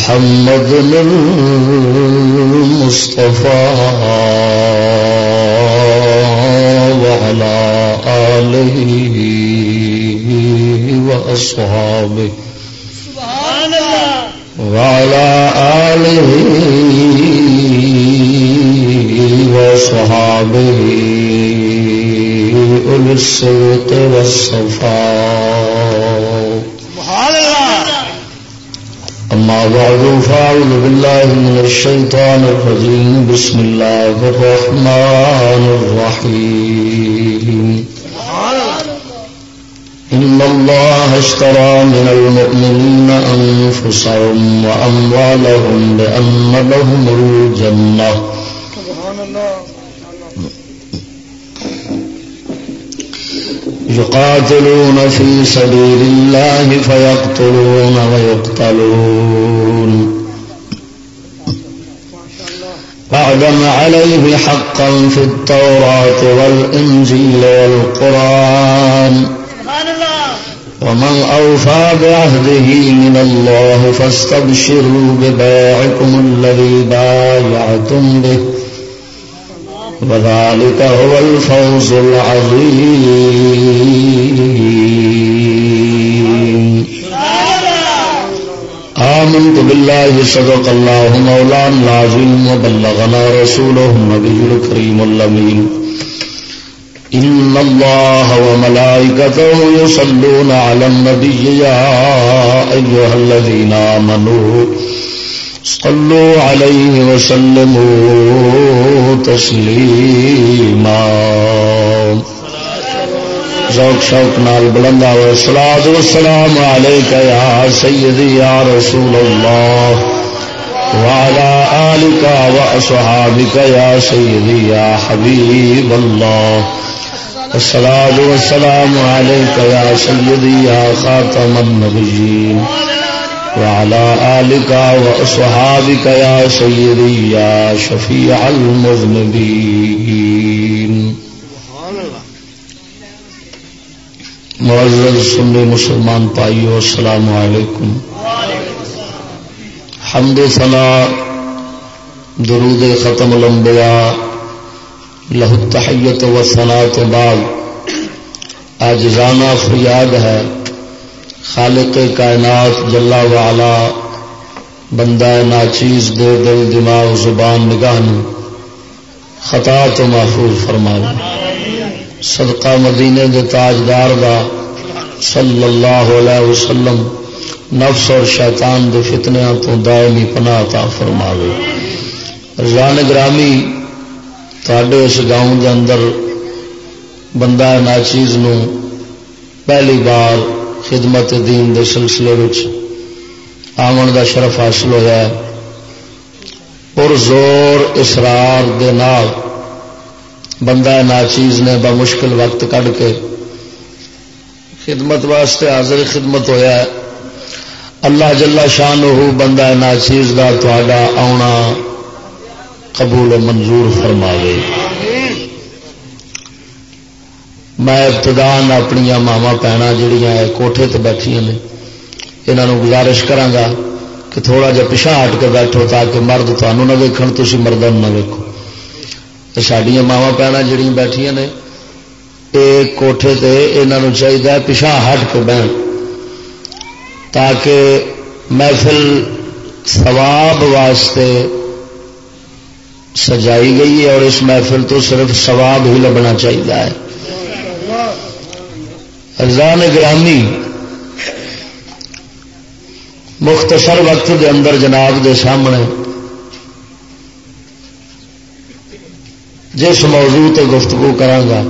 محمد المصطفى وعلى آله وأصحابه وعلى آله وصحابه أولي الصدق والصفاء بعد فأعوذ بالله من الشيطان الرجيم. بسم الله الرحمن الرحيم. إن الله اشترى من المؤمنين أنفسهم وأموالهم بأن لهم الجنة. يقاتلون في سبيل الله فيقتلون ويقتلون. وعدم عليه حقا في التوراة والإنجيل والقرآن. ومن أوفى بعهده من الله فاستبشروا بباعكم الذي بايعتم به. وذلك هو الفوز العظيم. آمنت بالله صدق الله مولانا العظيم وبلغنا رسوله النبي الكريم اللمين إن الله وملائكته يصلون على النبي يا أيها الذين آمنوا صلوا عليه وسلموا تسليما ذوق شوق نال بلندا و سلاد و سلام علیک یا سیدی یا رسول اللہ وعلى آلك وأصحابك يا سيدي يا حبيب الله الصلاة والسلام عليك يا سيدي يا خاتم النبيين وعلى آلك وأصحابك يا سيدي يا شفيع المذنبين. معزز سنی مسلمان پائیو السلام علیکم۔ حمد ثنا، درود ختم الانبیاء، لہو تحیت و ثنا تو بعد، آج رانا فریاد ہے۔ خالق کائنات جلا والا بندہ ناچیز دے دل دماغ، زبان، نگاہ خطا تو محفوظ فرما صدقہ مدینے دے تاجدار دا صلی اللہ علیہ وسلم نفس اور شیطان دے فتنیا تو دائمی پناہ تا فرماوے رضان گرامی تھے اس گاؤں دے اندر بندہ ناچیز نو پہلی بار خدمت دین دے سلسلے آمن دا شرف حاصل ہوا اور زور اسرار دے نال بندہ ناچیز نے بمشکل وقت کڈ کے خدمت واسطے حاضر خدمت ہویا ہے۔ اللہ جلا شان ہو بندہ ناچیز کا تا آنا قبول منظور فرماوے۔ میں ابتدان اپنیا ماوا پینا جہیا کوٹھے تے بیٹھیا نے یہاں گزارش کرا کہ تھوڑا جا پچھا ہٹ کے بیٹھو تاکہ مرد تمہوں نہ ویکن تھی مردوں نہ ویکو سڈیا ماوا پینا جہیا بیٹھیا نے، یہ کوٹھے تے یہاں چاہیے پچھا ہٹ کے بہن، تاکہ محفل ثواب واسطے سجائی گئی ہے اور اس محفل تو صرف ثواب ہی لبنا چاہیے ہے رضان گرامی مختصر وقت دے اندر جناب دے سامنے جس موضوع تے گفتگو کرانگا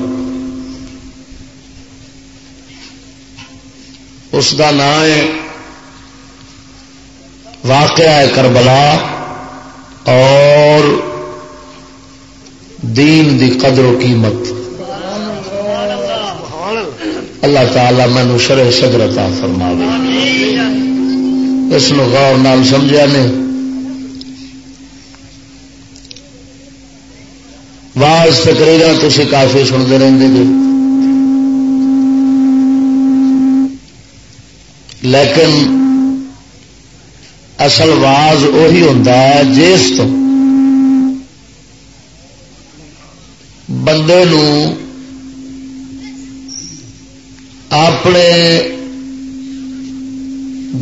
اس کا نام ہے واقعہ ہے کربلا اور دین دی قدر و قیمت۔ اللہ تعالی مینو شرح سگرتا فرما اس غور نال سمجھا نے۔ واز تقریر تھی کافی سنتے رہتے جی لیکن اصل واز اہی ہوتا ہے جس تو بندے نو اپنے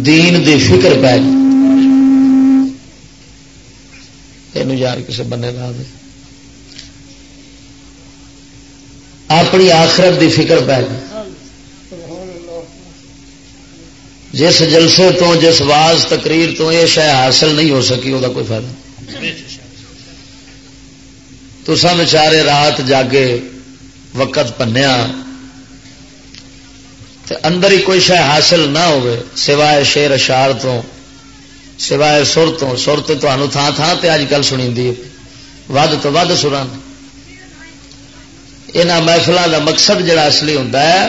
دین دی فکر پی جی۔ یہ یار کسی بندے لا دے۔ اپنی آخرت دی فکر پی جی۔ گئی جس جلسے تو، جس واز، تقریر تو یہ شہ حاصل نہیں ہو سکی وہ کوئی فائدہ تو سب رات جاگے، وقت پنیا اندر ہی کوئی شہ حاصل نہ ہو سوائے شیر اشار تو، سوائے سر تو سر تو تھان تھان تے اج کل سنی ود تو ود سران۔ یہاں محفلوں کا مقصد جڑا اصلی ہوتا ہے،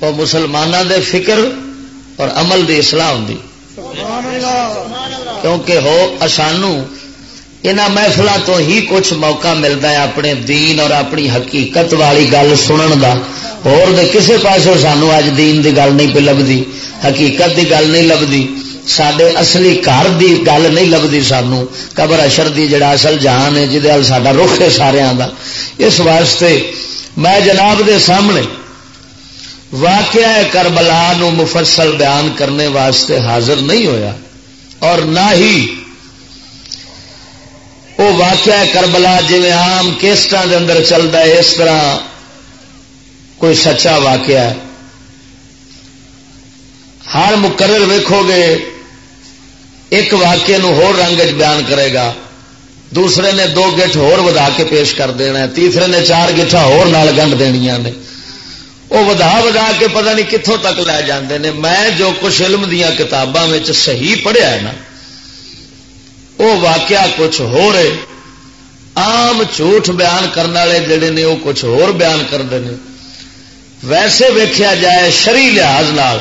وہ مسلمانوں دے فکر اور عمل دی اصلاح ہوں کیونکہ ہو اسانو ان محفل تو ہی کچھ موقع ملتا ہے اپنے دین اور اپنی حقیقت والی گل سنن دا۔ اور دے کسے پاسوں سانو اج دین دی گل نہیں پہ لبھی حقیقت دی گل نہیں لبھی سڈے اصلی گھر دی گل نہیں لبھی سانو قبر اشر دی جڑا اصل جہان ہے جہد سا رخ ہے سارا اس واسطے میں جناب دے سامنے واقعہ کربلا نو مفصل بیان کرنے واسطے حاضر نہیں ہویا اور نہ ہی وہ واقعہ کربلا جی آم کیسٹان دے اندر چلتا ہے اس طرح کوئی سچا واقعہ ہے۔ ہر مقرر ویکو گے، ایک واقعے نو ہور رنگ بیان کرے گا۔ دوسرے نے دو گٹھ ہور ودا کے پیش کر دینا ہے۔ تیسرے نے چار گٹھا ہور نال گنڈ دنیا نے۔ وہ ودا ودا کے پتہ نہیں کتوں تک لے جاندے نے۔ میں جو کچھ علم دیا کتاباں صحیح پڑھیا ہے نا وہ واقعہ کچھ ہو رہے آم جھوٹ بیان کرنے والے جڑے نے وہ کچھ ہور بیان کرتے ہیں ویسے ویکھیا جائے شری لحاظ نال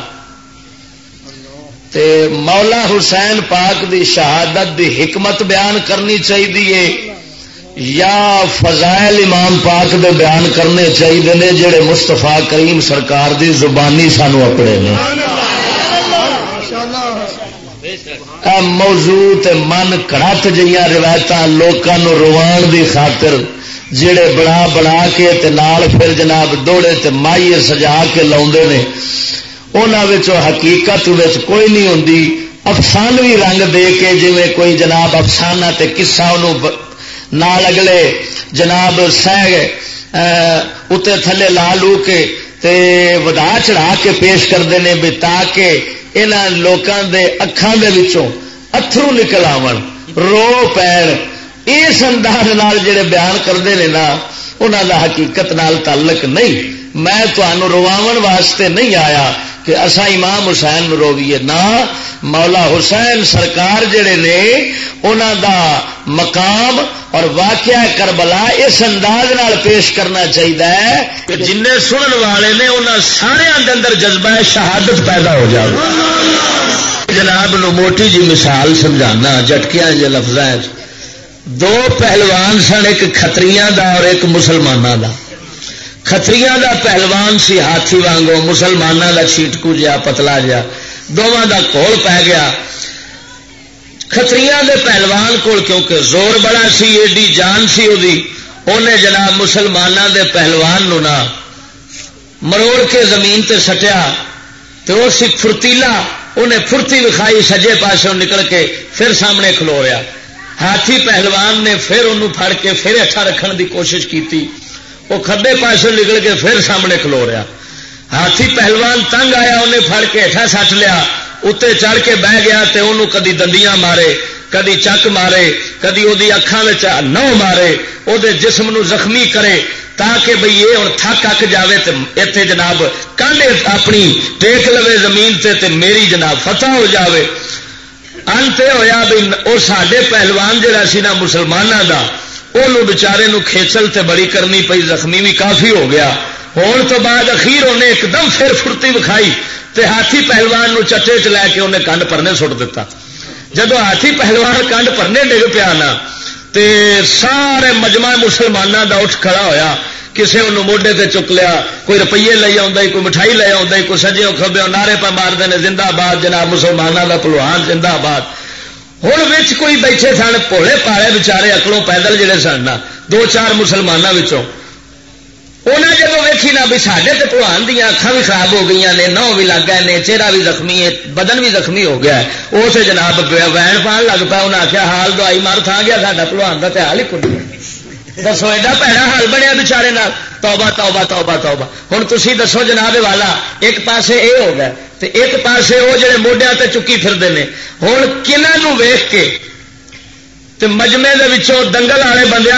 تے مولا حسین پاک دی شہادت دی حکمت بیان کرنی چاہیے یا فضائل امام پاک دے بیان کرنے چاہیے نے جڑے مستفا کریم سرکار دی زبانی سانو اپنے نے۔ موضوع من کڑت جہاں روایت لوگوں روان دی خاطر جڑے بنا بنا کے تے نال پھر جناب دوڑے تے مائیے سجا کے نے انہوں حقیقت کوئی نہیں ہوں افسانوی رنگ دے کے جی کوئی جناب افسانہ تے قصہ انہوں نال اگلے جناب سہ اتنے تھلے لا لو کے تے ودا چڑھا کے پیش کرتے ہیں بھی تاکہ یہاں لوگوں کے اکھان کے اترو نکل آو رو پین اس انداز نال جڑے بیان کرتے ہیں نا انہوں کا حقیقت نال تعلق نہیں۔ میں تمہوں رواو واسطے نہیں آیا کہ اصا امام حسین رویے نہ مولا حسین سرکار جڑے نے انہوں دا مقام اور واقعہ کربلا اس انداز نال پیش کرنا چاہیے کہ جن سنن والے نے انہوں سارے اندر جذبہ شہادت پیدا ہو جائے جناب نو موٹی جی مثال سمجھانا جٹکیا جی لفظ دو پہلوان سن، ایک کتری دا اور ایک مسلمانوں دا۔ کتری دا پہلوان سی، ہاتھی وانگو مسلمانوں دا چیٹکو جا پتلا جا دونوں دا کول پی گیا۔ کتری دے پہلوان کول کیونکہ زور بڑا سی، ایڈی جان سی وہ جناب مسلمانوں دے پہلوان نو نا مروڑ کے زمین تے سٹیا۔ تو وہ سی فرتیلا انہیں فرتی وکھائی، سجے پاسوں نکل کے پھر سامنے کھلو رہا ہاتھی پہلوان نے پھر انہوں پھڑ کے پھر اچھا رکھنے دی کوشش کی وہ کبے پاسوں نکل کے پھر سامنے کھلو رہا۔ ہاتھی پہلوان تنگ آیا، انہیں پھڑ کے ہٹا سٹ لیا۔ اتنے چڑھ کے بہ گیا تو انہوں کدی دندیاں مارے، کدی چک مارے، کدی وہ اکھان نو مارے۔ وہ جسم نو زخمی کرے تاکہ بھئی یہ ہوں تھک اک جائے تو اتنے جناب کل اپنی ٹیک لو زمین تے تے میری جناب فتح ہو جاوے۔ انت یہ ہوا بھی وہ سڈے پہلوان جہا سی نا مسلمانوں کا وہ بچارے کھیچل تے بڑی کرنی پی زخمی بھی کافی ہو گیا۔ ہون تو بعد اخیر انہیں ایک دم پھر فرتی وکھائی تے ہاتھی پہلوان نو چٹے چ لے کے انہیں کنڈ پرنے سٹ دیتا جب ہاتھی پہلوان کنڈ پرنے ڈگ پیا نا، تے سارے مجمع مسلمانوں دا اٹھ کھڑا ہویا۔ کسے انہوں موڈے تے چک لیا، کوئی روپیے لے آ کوئی مٹھائی لے آ کوئی سجے کبے نعرے پہ مارتے ہیں زندہ باد جناب مسلمانوں کا پلوان زندہ باد ہوں کوئی بیٹھے سن پوڑے پالے بچارے اکلوں پیدل جڑے سن دو چار مسلمانوں انہیں جب ویکھی نہ بھی سڈے تو پلوان دیا اکھان بھی خراب ہو گئی نے نو بھی لگ گئے نے، چہرہ بھی زخمی ہے، بدن بھی زخمی ہو گیا ہے۔ اسے جناب وین پان لگ پا انہیں آخیا حال دوائی مار تھا گیا، ساڈا پلوان کا تو حال ہی کھل دسو ایڈا پیڑا حال بنیا بچارے توبہ توبہ توبہ توبہ ہوں تھی دسو جناب والا ایک پاسے اے ہو گیا ایک پاسے وہ جڑے موڈیا تے چکی پھرتے ہیں ہوں کنہوں ویخ کے مجمے دنگل والے بندیا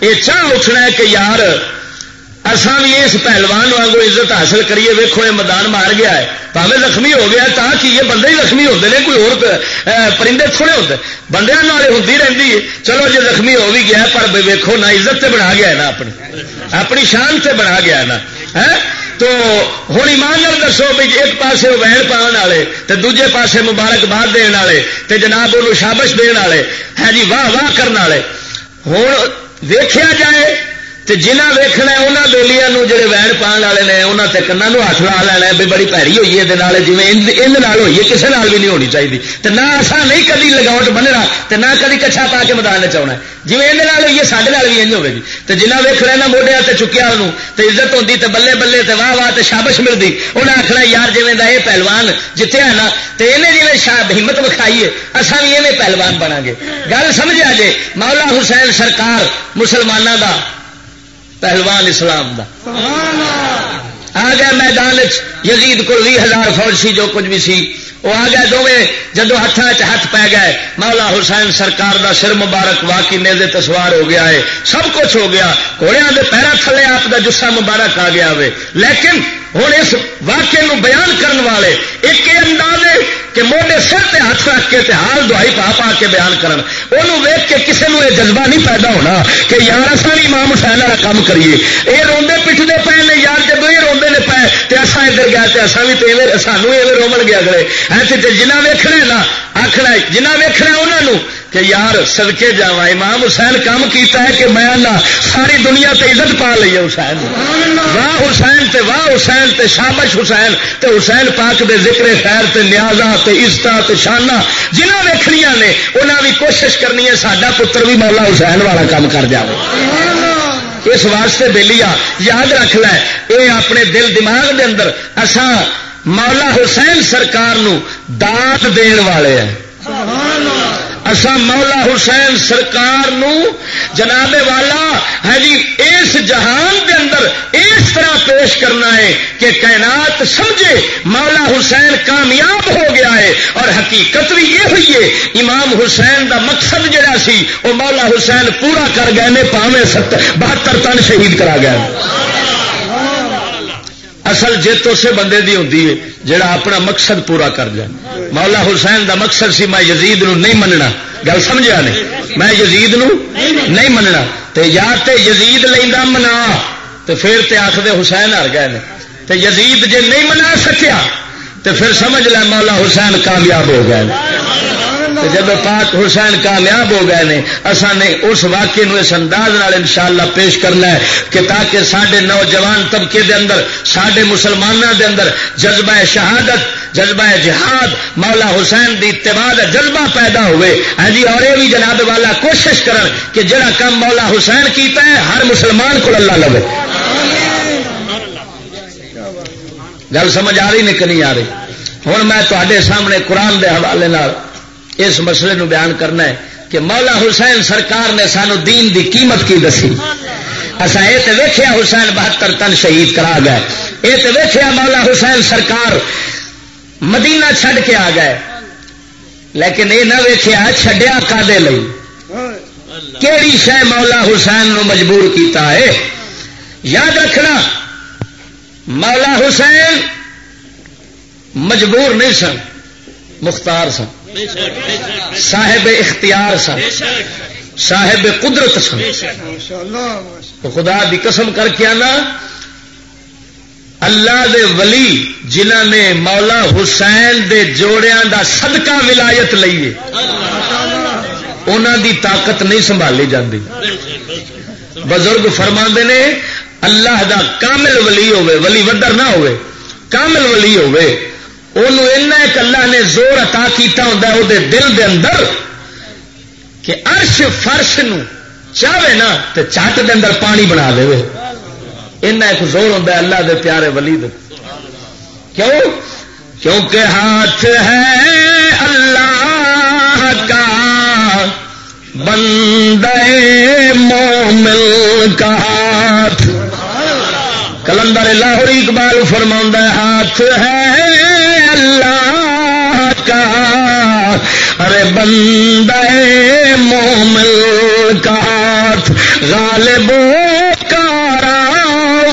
یہ چاہ اٹھنا ہے کہ یار اسان بھی اس پہلوان واگو عزت حاصل کریے ویکو یہ میدان مار گیا ہے۔ پاوے زخمی ہو گیا، تا کہ یہ بندے ہی زخمی ہوتے ہیں کوئی اور پرندے تھوڑے ہوتے بندے ہوتی رہتی ہے۔ چلو جی زخمی ہو بھی گیا پر ویکو نہ عزت سے بنا گیا ہے نا اپنی۔ اپنی شان سے بنا گیا ہے نا تو ہوں ایمان دسو بھی ایک پاسے وین پان والے تو دوجے پاسے مبارکباد دن والے تو جناب وہ شابش دن والے ہے ہاں جی واہ واہ کرنے والے ہوں ویخیا جائے تے جنہ ویکھنا انہوں بےلیاں جڑے وین پان والے نے انہوں تے کنا ہاتھ لا لینا بھی بڑی پیڑی ہوئی ہے جی ان ہوئی ہے کسی نال بھی نہیں ہونی چاہیے تے نہ ایسا نہیں کدی لگاؤٹ بننا، تے نہ کدی کچھا پا کے میدان چاہنا جی یہ ہوئی ہے سارے بھی انج ہوگی تو جنہ ویخ لینا موڈیا تے چکیا انہوں تے عزت ہوتی تے بلے بلے، تے واہ واہ، تے شابش ملتی انہیں آخنا یار جی یہ پہلوان جتیا نا تو انہیں جی شاید ہمت وکھائی ہے اصا بھی ایویں پہلوان بنا گے۔ گل سمجھا جی مولا حسین سرکار مسلمانوں کا پہلوان اسلام دا۔ آ گیا میدان یزید کو بھی ہزار فوج سی، جو کچھ بھی سی۔ وہ آ گیا دونیں جدو ہاتھ ہاتھ پی گئے۔ مولا حسین سرکار دا سر مبارک واقعی نیزے تسوار ہو گیا ہے۔ سب کچھ ہو گیا۔ گھوڑیا کے پیروں تھلے آپ کا جسا مبارک آ گیا ہوئے۔ لیکن ہوں اس واقعے نو بیان کرنے والے، ایک انداز کہ موڈے سر پہ ہاتھ رکھ کے حال دہائی پا پا کے بیان کرن۔ انہوں ویک کے کسی نے یہ جذبہ نہیں پیدا ہونا کہ یار اصا بھی ماں حسین والا کام کریے۔ یہ روندے پٹھتے پے نے یار جب یہ روندے نے پے تو اصا ادھر گیا تو اصا بھی سانو ایویں رومن گیا اگلے ہے جنہ ویکھنا نا آخنا جنہ ویکھنا انہوں کہ یار سدکے جا امام حسین کام کیتا ہے کہ میں نہ ساری دنیا تے عزت پا لی ہے حسین۔ واہ حسین تے واہ حسین تے شابش حسین تے حسین پاک دے ذکر خیر تے نیازا تے عزت شانہ جنہ ویخنیا نے انہیں بھی کوشش کرنی ہے سڈا پتر بھی مولا حسین والا کام کر جائے اس واسطے بہلی یاد رکھ لے، اے اپنے دل دماغ دے اندر اساں مولا حسین سرکار نو داد دین والے ہیں۔ اسا مولا حسین سرکار نو جناب والا ہے جی اس جہان کے اندر اس طرح پیش کرنا ہے کہ کائنات سمجھے مولا حسین کامیاب ہو گیا ہے اور حقیقت بھی یہ ہوئی ہے، امام حسین دا مقصد جڑا سی، وہ مولا حسین پورا کر گئے پاوے ست بہتر تن شہید کرا گیا اصل جیت اسے بندے دی ہوتی ہے جڑا اپنا مقصد پورا کر جائے مولا حسین دا مقصد سی، میں یزید نو نہیں مننا۔ گل سمجھا نہیں؟ میں یزید نو نہیں مننا۔ تے یا تے یزید لینا منا۔ تو پھر تے آخر حسین ہر گئے تے یزید جے نہیں منا سکیا تو پھر سمجھ لے مولا حسین کامیاب ہو گئے جب پاک حسین کامیاب ہو گئے نے اصا نے اس واقعے اس انداز ان شاء اللہ پیش کرنا ہے کہ تاکہ سڈے نوجوان طبقے دے اندر سڈے مسلمانوں دے اندر جذبہ شہادت، جذبہ جہاد، مولا حسین دی اتباع جذبہ پیدا ہوئے۔ ہاں جی اور یہ بھی جناب والا کوشش کرن کہ جڑا کام مولا حسین کیتا ہے، ہر مسلمان کو اللہ لگے گل سمجھ آ رہی نہیں نہیں آ رہی؟ ہوں میں تے سامنے قرآن دے حوالے اس مسئلے نو بیان کرنا ہے کہ مولا حسین سرکار نے سانو دین دی قیمت کی دسی۔ اصا یہ تو ویخیا حسین بہتر تن شہید کرا گئے۔ یہ تو ویخیا مولا حسین سرکار مدینہ چھڈ کے آ گئے۔ لیکن یہ نہ ویخیا چڈیا کادے کیڑی شہ مولا حسین نو مجبور کیتا ہے؟ یاد رکھنا، مولا حسین مجبور نہیں سن، مختار سن۔ صاحب اختیار سن، صاحب قدرت سن۔ خدا دی قسم کر کے آنا، اللہ دے ولی جنہ نے مولا حسین دے جوڑیاں دا صدقہ ولایت لئیے انہوں دی طاقت نہیں سنبھالی جاتی بزرگ فرما نے، اللہ دا کامل ولی ہوے ولی ودر نہ ہوے کامل ولی ہوے ایک اللہ نے زور عطا کیتا ہوں وہ دل دے اندر کہ ارش فرش نو چاہے نا تو چٹ دے اندر پانی بنا دے ایک زور ہوتا اللہ دے پیارے ولی دے کیوں؟ کیونکہ ہاتھ ہے اللہ کا بندے مومل کا ہاتھ۔ کلندر لاہور اقبال فرما ہاتھ ہے اللہ کا۔ ارے بندے مومل کا ہاتھ غالب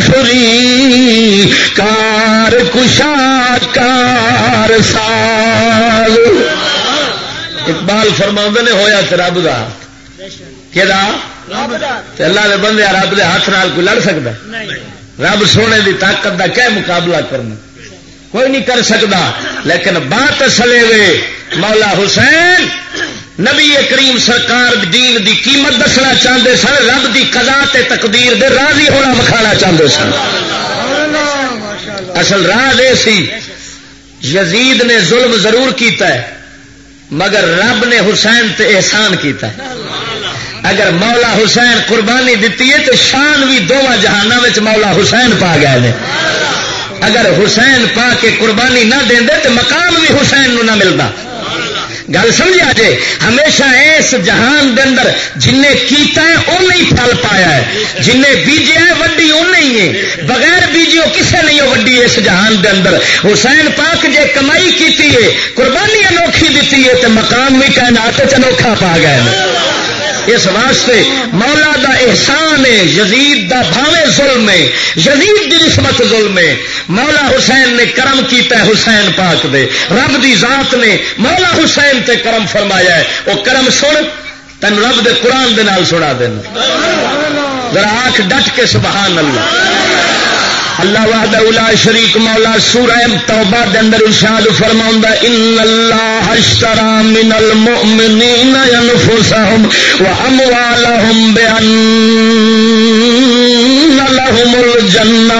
فری کار کشا کار سال اقبال فرما نے ہوا تو رب کا کہ اللہ بندے رب کے ہاتھ نال کوئی لڑ سکتا رب سونے کی طاقت کا کیا مقابلہ کرنا؟ کوئی نہیں کر سکتا لیکن بات سلے وے، مولا حسین، نبی کریم سرکار دین دی قیمت دسنا چاہتے سن، رب کی کلا تقدیر دے راضی ہونا وکھانا چاہتے سن۔ اصل راہ یہ سی، یزید نے ظلم ضرور کیتا ہے، مگر رب نے حسین تے احسان کیتا ہے۔ اگر مولا حسین قربانی دیتی ہے تو شان بھی دونوں جہانوں میں مولا حسین پا گئے اگر حسین پا کے قربانی نہ دیں تو مقام بھی حسین نو نہ ملتا۔ گل سمجھا جے؟ ہمیشہ اس جہان دے اندر جن کیتا ہے، ان ہی پھل پایا ہے۔ جن بیجے ہے، وڈی ان ہی ہے۔ بغیر بیجیو کسے نہیں وڈی اس جہان دے اندر۔ حسین پاک جے کمائی کیتی ہے، قربانی انوکھی دیتی ہے تو مقام بھی کہنا انوکھا پا گئے اس واسطے مولا دا احسان ہے، یزید دا بھاوے ظلم ہے، یزید دی نسبت ظلم ہے۔ مولا حسین نے کرم کیتا ہے حسین پاک دے۔ رب دی ذات نے مولا حسین تے کرم فرمایا ہے۔ وہ کرم سن تین رب دے قرآن دے نال سنا دینا۔ ذرا آنکھ ڈٹ کے سبحان اللہ۔ اللہ وحدہ اولا شریک مولا سورہ توبہ دے اندر ارشاد فرماوندا ان اللہ اشترى من المؤمنین انفسهم واموالهم بان لهم الجنہ.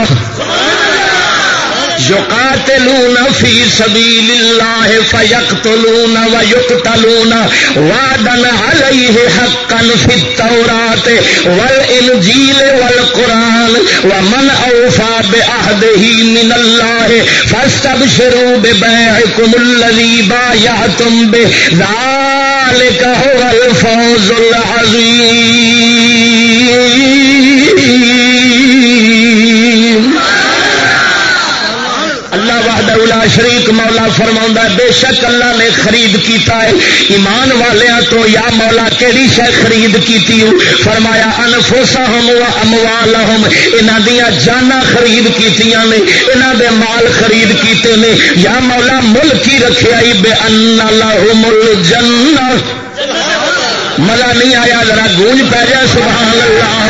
یقاتلون فی سبیل اللہ فیقتلون ویقتلون وعدن علیہ حقا فی التورات والانجیل والقرآن. ومن اوفا بعہدہی من اللہ فاستبشروا ببیعکم الذی بایعتم بے ذالک هو الفوز العظیم شریک مولا فرما بے شک اللہ نے خرید کیتا ہے۔ ایمان والیا تو یا مولا کہڑی شہ خرید کیتی کی فرمایا انفوسا ہم اموال ہم یہاں دیا جانا خرید کی یہاں دے مال خرید کیتے نے۔ یا مولا مل کی رکھے آئی بے ان مل جن مزہ نہیں آیا، ذرا گونج پہ جائے، سبحان اللہ۔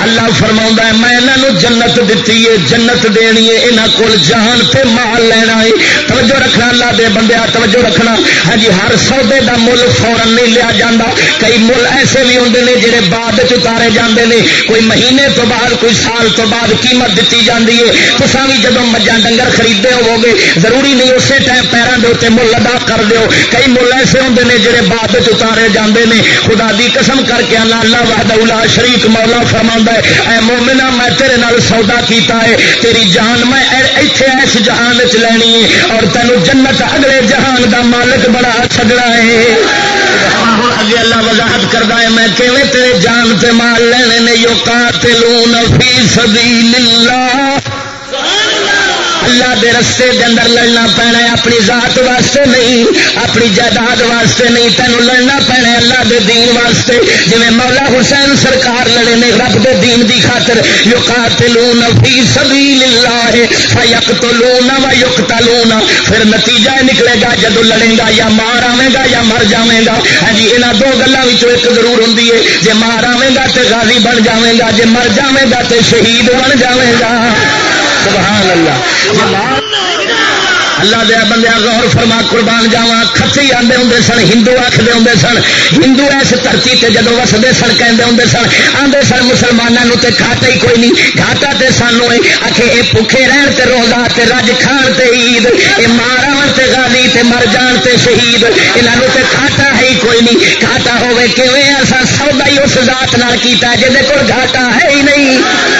اللہ فرما ہے، میں یہاں جنت دیتی ہے، جنت دینی ہے یہاں کو جان سے مال لینا ہے۔ توجہ رکھنا اللہ دے بندے، توجہ رکھنا۔ ہاں جی ہر سودے کا مل فورن نہیں لیا جا کئی مل ایسے بھی ہوں نے جہے بعد چارے جاندے نے۔ کوئی مہینے تو بعد، کوئی سال تو بعد قیمت دیتی جاتی ہے۔ تصا بھی جب مجھا ڈنگر خریدے ہو گے ضروری نہیں اسی ٹائم پیروں کے اتنے مل ادا کر دو کئی مل ایسے ہوں نے جہے بعد چارے جاندے نے۔ خدا دی قسم کر کے اللہ اللہ وحدہ شریک مولا فرما ہے، اے مومنا میں تیرے نال سودا کیتا ہے، تیری جان میں ایتھے اس جہان چ لینی ہے، اور تینوں جنت اگلے جہان دا مالک بڑا چھڑا ہے۔ ہاں، ہاں، اگے اللہ وضاحت کرتا ہے، میں کیویں تیرے جان تے مال لینے نے یو قاتلون فی سبیل اللہ اللہ دے رستے دے اندر لڑنا پینا ہے، اپنی ذات واسطے نہیں، اپنی جائیداد واسطے نہیں، تینوں لڑنا پینا ہے اللہ دے دین واسطے۔ جی مولا حسین سرکار لڑے نے رب دے دین دی خاطر، یقاتلون فی سبیل اللہ فیقتلون و یقتلون۔ پھر نتیجہ نکلے گا جدو لڑے گا یا مار آئے گا یا مر جائے گا۔ ہاں جی یہاں دو گلوں ایک ضرور ہوں جی مار آئے گا تو غازی بن جائے گا جی مر جائے گا تو شہید بن جائے گا۔ سبحان اللہ. اللہ دیا بندیا غور فرما، قربان جاوا کچی آدھے ہوں سن، ہندو آخر ہوں سن، ہندو اس دھرتی سے جدو وستے سن کہتے ہوں سن آدھے سن مسلمانوں تے کھاتا ہی کوئی نہیں، گھاٹا تے سانو آخے یہ بھوکے رہن تے روزہ تے رج کھان تے عید یہ مار آن تے گالی تے مر جان تے شہید یہاں تے کھاٹا ہے ہی کوئی نہیں، گھاٹا ہوے کیویں ایسا سودا ہی اس ذات نال کیتا ہے جہد کو گھاٹا ہے ہی نہیں۔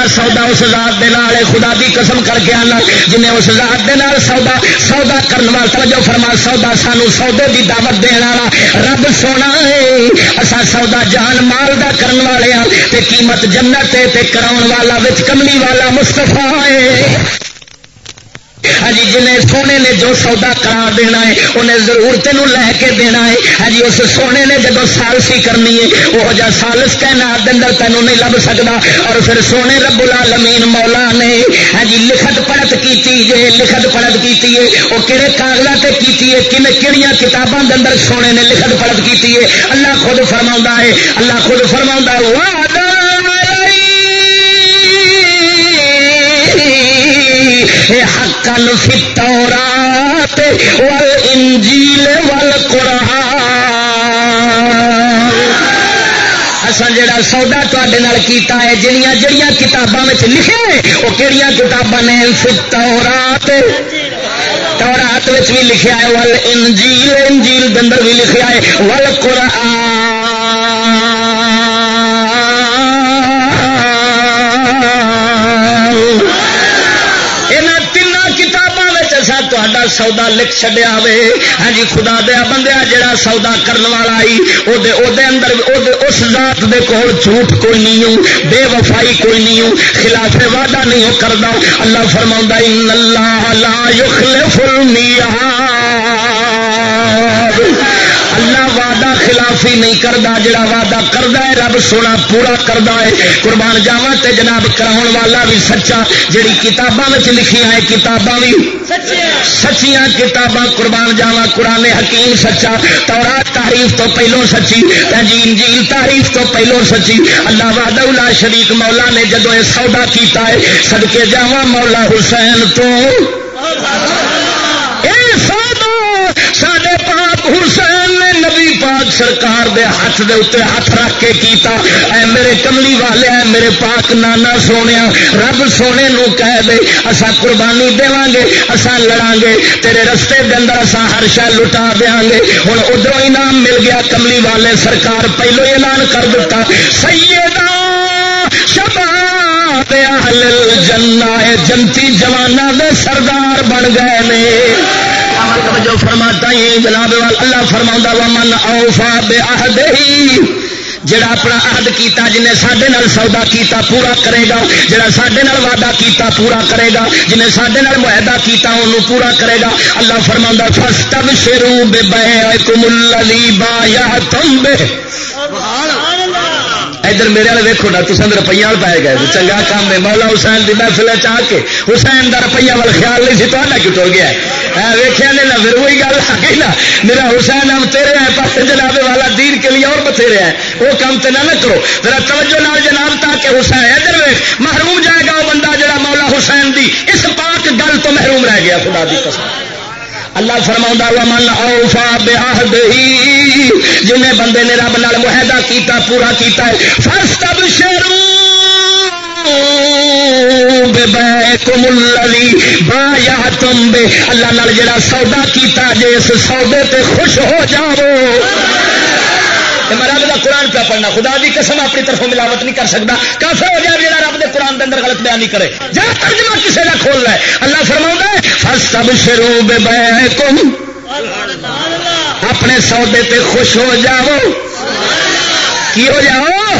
دا سودا اس ذات دے نال خدا دی قسم کر کے آنا جن اس ذات دے نال سودا سودا کرنے والا توجہ فرما، سودا سانو سودے دی دعوت دین والا، رب سونا ہے اسا سودا جان مال دا کرن والے ہاں تے قیمت جنت تے کراون والا، وچ کملی والا مصطفی ہے ہاں جی جنہیں سونے نے جو سودا کرا دینا ہے، انہیں ضرور تینوں لے کے دینا ہے۔ ہاں جی اس سونے نے جب سالسی کرنی ہے، وہ جا سالس کہنا دن تینوں نہیں لب سکتا اور پھر سونے رب العالمین مولا نے ہاں جی لکھت پڑت کی جی لکھت پڑت کی وہ کہڑے کاغذات کی کن کہڑی کتابوں کے اندر سونے نے لکھت پڑت کی ہے۔ اللہ خود فرما ہے، اللہ خود فرما ہے حقن فی التورات والانجیل والقرآن۔ اسان جڑا سودا تے کیتا ہے جڑیاں جڑیاں کتاباں لکھے وہ کہڑی کتاباں نے فورات تورات بھی لکھا ہے ول انجیل انجیل دندر بھی لکھا ہے ول قرآن تا سودا لکھ چڈیا وے ہاں جی خدا دیا بندیا جڑا سودا کرن والا آئی او دے او دے اندر او دے اس ذات دے کول جھوٹ کوئی نہیں ہوں بے وفائی کوئی نہیں ہوں خلاف وعدہ نہیں ہو کرتا اللہ فرما ان اللہ لا یخلف المیعاد اللہ وعدہ خلافی نہیں کرتا جڑا وعدہ کرتا ہے رب سونا پورا کرتا ہے۔ قربان جاوا تے جناب کراؤ والا بھی سچا جڑی کتاباں لکھیا ہے کتاباں بھی سچیاں۔ کتاباں قربان جاوا قرآن حکیم سچا تورا تعریف تو پہلو سچی جی انجیل تعریف تو پہلو سچی۔ اللہ وعدہ اللہ شریک مولا نے جدو یہ سودا کیتا ہے سدکے جاوا مولا حسین تو۔ سڈے پاک حسین پاک سرکار دے ہاتھ دے اتنے ہاتھ رکھ کے کیتا۔ اے میرے کملی والے، اے میرے پاک نانا سونے رب سونے نو کہہ دے اسا قربانی دے گے اسا لڑا گے تیرے رستے دے اندر اسا ہر شہ لٹا دیا گے ہوں ادھر انعام مل گیا کملی والے سرکار، پہلو اعلان کر دیتا سیدہ شبا جنا جنتی جوانا دے سردار بن گئے نے۔ توجہ فرماتا ہی جناب اللہ فرما وا، من اوفا بے آہد ہی جڑا اپنا عہد کیتا جن سڈے سودا کیتا پورا کرے گا، جڑا سڈے وعدہ کیتا پورا کرے گا جن سڈے معاہدہ کیتا انہوں پورا کرے گا۔ اللہ فرما فستب شروع بے بے کم اللہ با یا تم بے ادھر میرے والے ویکو نا تو روپیہ پائے گئے۔ چنگا کام ہے۔ مولا حسین کی محفل چاہ کے۔ حسین کا روپیہ والا خیال نہیں سی تو کیوں ٹر گیا ویخیا نے نا پھر وہی گل آ گئی نا۔ میرا حسین ہم تیرے ہیں پاس جناب والا دین کے لیے اور بتھیرے ہیں وہ کام تو نہ کرو۔ ذرا توجہ نال جناب تاکہ حسین ادھر ویخ محروم جائے گا وہ بندہ جڑا مولا حسین دی اس پاک گل تو محروم رہ گیا خدا دی قسم۔ اللہ فرما ومن اوفا بےحد ہی جن بندے نے رب نال معاہدہ کیتا پورا کیتا ہے فرسٹ اب یا تم بے اللہ نال جڑا سودا کیتا جے اس سودے تے خوش ہو جاؤ قرآن پہ پڑھنا، خدا دی قسم اپنی طرف ملاوٹ نہیں کر سکتا۔ کافر ہو جائے جا رب کے قرآن کے اندر غلط بیان نہیں کرے۔ جا ترجمہ کسی کا کھول رہا ہے اللہ فرما ہے فس تب شروع بے اپنے سودے تے خوش ہو جاؤ۔ کی ہو جاؤ؟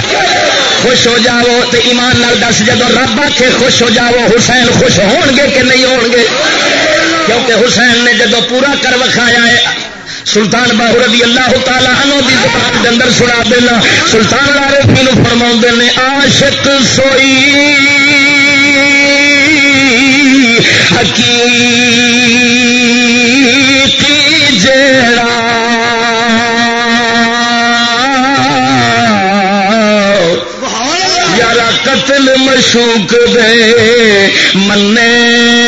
خوش ہو جاؤ تو ایمان نال دس جب رب آ کے خوش ہو جاؤ، حسین خوش ہون گے کہ نہیں ہون گے کیونکہ حسین نے جدو پورا کر وکھایا ہے سلطان باہو رضی اللہ تعالیٰ عنہ دی زبان دے اندر سنا دینا۔ سلطان لارے فرما نے، عاشق سوئی، حقیقی جڑا یارا قتل مشوق دے منے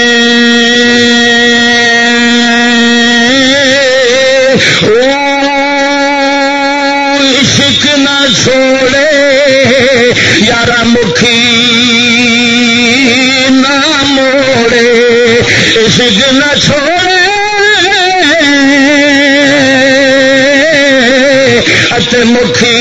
make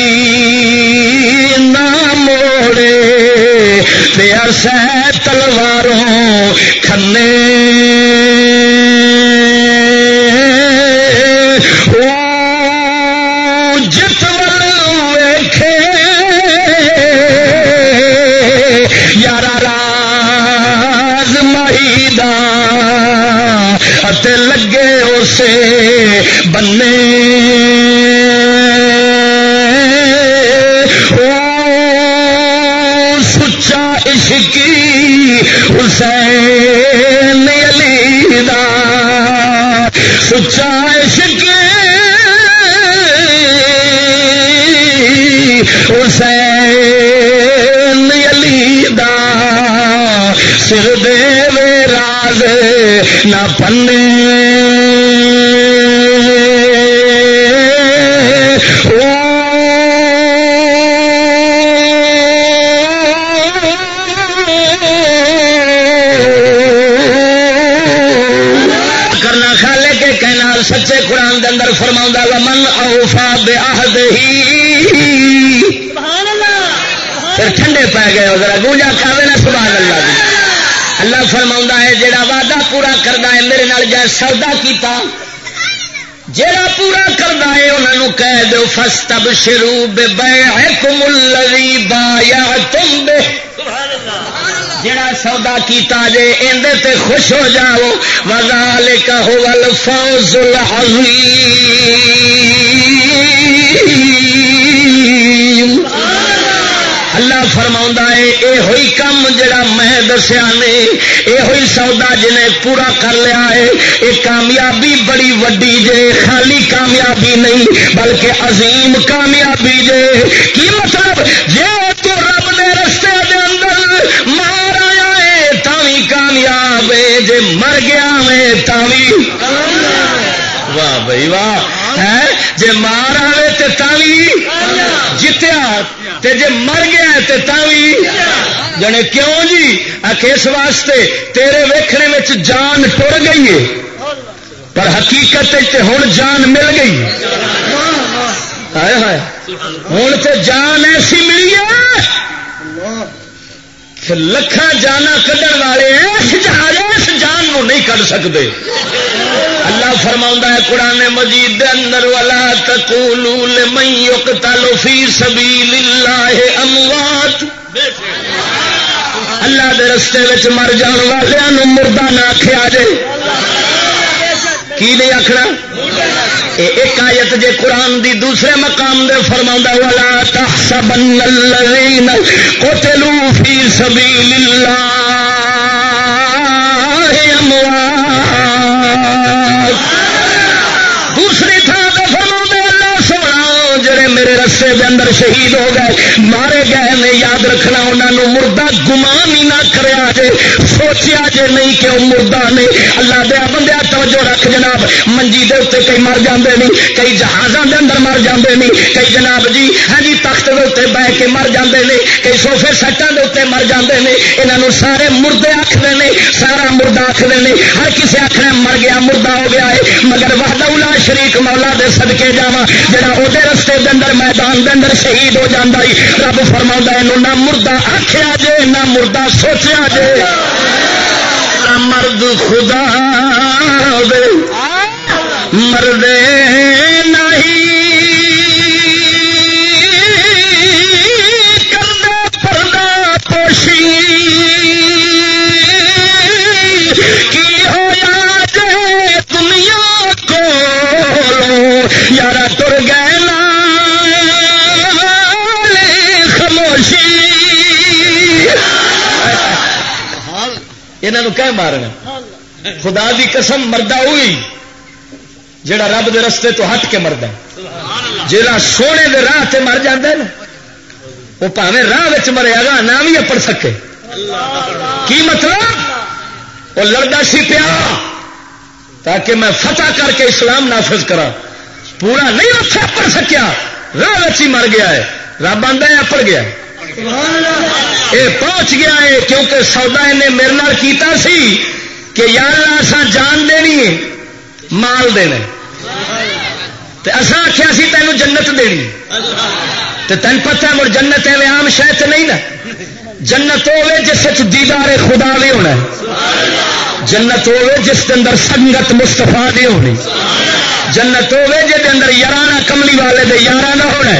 ہے سودا کیتا جڑا پورا کرنا ہے انہوں کہہ دو فس تب شروع بے کم الری بایا تم بے جڑا سودا کیتا جے اندے تے خوش ہو جاؤ۔ وزال کا هو الفوز العظیم اللہ فرما ہے یہ ہوئی کم جڑا میں دسیا نے یہ ہوئی سودا جنہیں پورا کر لیا ہے یہ کامیابی بڑی وڈی جے، خالی کامیابی نہیں، بلکہ عظیم کامیابی جے۔ کی مطلب؟ جے تو رب نے رستے دے اندر مار آیا ہے، تاوی کامیاب ہے، جے مر گیا میں تاوی۔ واہ بھائی واہ۔ ہے؟ جے مار آئے تے تاوی، جتیا تے جے مر گیا تے تاوی۔ جنے کیوں جی؟ آخ اس واسطے تیرے ویکھنے میں جان ٹر گئی ہے۔ پر حقیقت تے ہوں جان مل گئی۔ ہائے ہائے۔ ہوں تے جان ایسی ملی ہے کہ لکھان جانا کھڈن والے اس جہاز اس جان نو نہیں کڈ سکتے اللہ فرما ہے قرآن مجید دے اندر والا تقولوا لمن يقتل في سبيل الله اموات اللہ دے رستے وچ مر جان والوں مردہ نہ آخیا جے۔ کی نہیں آخنا ایک آیت جے قرآن دی دوسرے مقام دے فرما والا تحسبن الذین قتلوا فی سبیل اللہ اموات میرے دے اندر شہید ہو گئے، مارے گئے نے یاد رکھنا انہوں نے مردہ گمان ہی نہ کریا جے، سوچیا جے نہیں کہ وہ مردہ نے۔ اللہ دیا بندیا توجہ رکھ جناب، منجی دے اتنے کئی مر جاندے نہیں کئی جہازوں دے اندر مر جاندے نہیں کئی جناب جی ہاں جی تخت دے اتنے بہ کے مر جاندے نے کئی سوفے سٹان دے اتنے مر جاندے نے انہوں سارے مردے آخر نے سارا مردہ آخر نے ہر کسی آخر مر گیا، مردہ ہو گیا ہے، مگر وحدہ الا شریک مولا دے صدقے جاوا جڑا وہ رستے دے اندر میدان جان دے اندر شہید ہو جانا رب فرما نہ مردہ آخیا جے، نہ مردہ سوچیا جے۔ نہ مرد خدا دے مردے یارا تر گئے یہ کہ مارنا۔ خدا دی قسم مردہ ہوئی جڑا رب دے رستے تو ہٹ کے مرد جا سونے دے راہ تے مر جاندے نا وہ پاوے راہ مرے گا نہ بھی اپڑ سکے۔ کی مطلب؟ وہ لڑتا سی پیا تاکہ میں فتح کر کے اسلام نافذ کرا پورا نہیں رکھا پڑ سکیا راہ ہی مر گیا ہے۔ رب آدھا اپڑ گیا۔ یہ پہنچ گیا ہے کیونکہ سودا انہیں میرے نال کیتا سی کہ یار اصا جان دینی ہے، مال دینا اصا آخیا سی تینوں جنت دینی تو تین پتہ مڑ جنت ایویں آم شاید نہیں نا۔ جنت ہوے جس دیدار خدا بھی ہونا جنت ہوے جس کے اندر سنگت مستفا بھی ہونی۔ جنت ہوے جی اندر یارانہ کملی والے دے یارانہ ہونا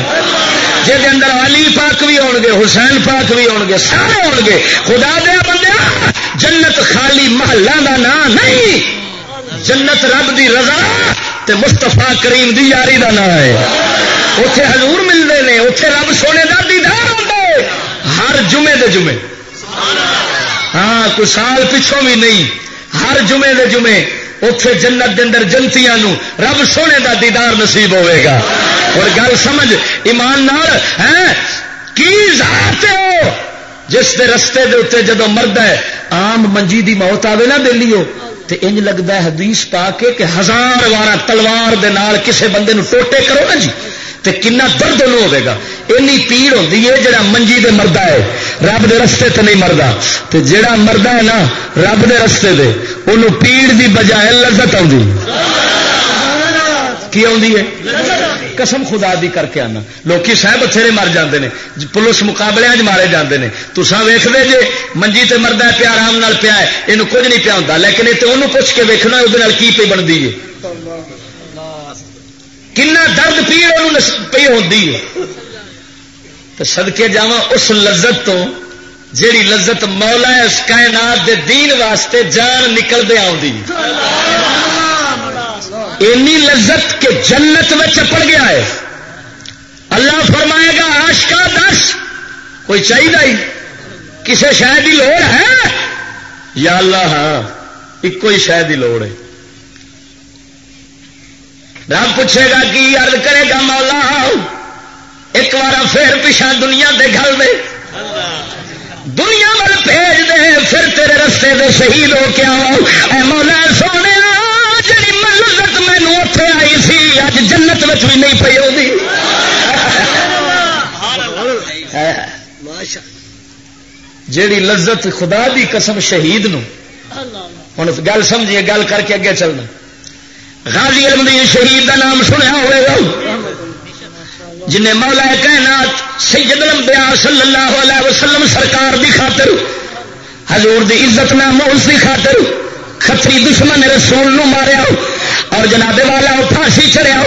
جی اندر علی پاک بھی ہون گے، حسین پاک بھی ہون گے، سارے ہون گے۔ خدا دیا بندے جنت خالی محلہ کا نام نہیں۔ جنت رب دی رضا تے مستفا کریم دی یاری کا نام ہے۔ اتے حضور ملتے ہیں اتے رب سونے کا دیدار ہوتے ہر جمعے دے جمعے۔ ہاں کوئی سال پچھوں بھی نہیں۔ ہر جمعے دے جمعے۔ اتے جنت دے اندر جنتیاں نو رب سونے دا دیدار نصیب ہوئے گا۔ اور گل سمجھ، ایمان نال ہے کی ذات ہو جس دے رستے دے اتنے جدو مرد ہے آم منجی دی موت آئے نا دلی تے انج لگتا ہے حدیث پا کے کہ ہزار وارا تلوار دے نال کسے بندے نو ٹوٹے کرو نا جی تے کنا درد نو ہوے گا۔ اینی پیڑ ہوتی ہے جڑا منجی دے مردا ہے، رب دے رستے تے نہیں مردا۔ تے جڑا مردا ہے نا رب دے رستے دے، انہوں پیڑ دی بجائے لذت آتی کی آتی ہے قسم خدا دی کر کے آنا لوگ صاحب بتھیرے مر جاندے نے پولیس مقابلے مارے جاندے نے تسا ویخ دے جے منجی تے مرد ہے پیا آرام نال پیا ہے یہ کچھ نہیں پیا ہوتا لیکن یہ تو انہوں پوچھ کے ویکنا وہ کی پی بنتی ہے کنا درد پیڑ وہ پی ہوتی ہے تو سدکے جا اس لذت تو جیڑی لذت مولا اس کائنات دے دین واسطے جان نکل نکلتے آؤں اینی لذت کے جنت میں چپڑ گیا ہے۔ اللہ فرمائے گا آش کا دس کوئی چاہیے کسی شاید کی لوڑ ہے؟ یا اللہ ہاں ایک ہی شاید کی لوڑ ہے۔ رب پوچھے گا، کی ارد کرے گا مولا؟ ایک بار پھر پیچھا دنیا دے گل دے دنیا وال بھیج دے، پھر تیرے رستے دے شہید ہو کے آؤ۔ اے مولا، سونے ملت اتے آئی سی، اج جنت میں بھی نہیں پی ہوتی جیڑی لذت خدا دی قسم شہید نو۔ ہوں گل سمجھیے، گل کر کے اگے چلنا۔ غازی المدین شہید کا نام سنیا ہوئے گا۔ جن مولا کائنات سید الانبیاء صلی اللہ علیہ وسلم سرکار دی خاطر، حضور دی عزت نام اس دی خاطر خطری دشمن رسول نو ماریا۔ اور جناب والا پھانسی چڑیا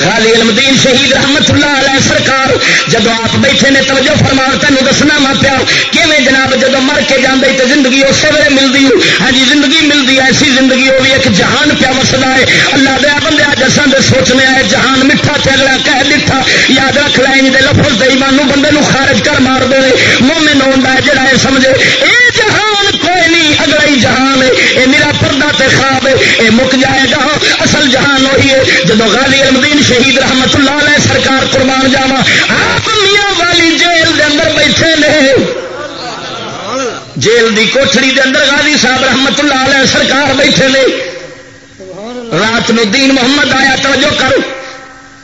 غالی المدین شہید رحمت اللہ علیہ سرکار، جدو آپ بیٹھے نے توجہ فرما تینوں دسنا وا پیا کیون جناب جدو مر کے جانے تو زندگی اسی ویلے ملتی ہاں جی زندگی ملتی ہے، ایسی زندگی وہ بھی ایک جہان پیا وسدا ہے۔ اللہ دیا بندے جسان دے سوچنے آئے، جہان میٹھا چگڑا کہہ دیتا یاد رکھ لائن دے لفظ دے ایمان بندے نو خارج کر مار دے۔ مومن ہوتا ہے، جڑا یہ سمجھے، اے کوئی اگلا ہی جہان ہے یہ میرا پردہ تے خواب ہے یہ مک جائے گا۔ اصل جہان وہی ہے جب غالی المدین شہید رحمت اللہ علیہ سرکار قربان جاوا آپ میاں والی جیل دے اندر بیٹھے نے۔ جیل دی کوٹڑی دے اندر غازی صاحب رحمت اللہ علیہ سرکار بیٹھے نے۔ رات نو دین محمد آیا، توجہ کر۔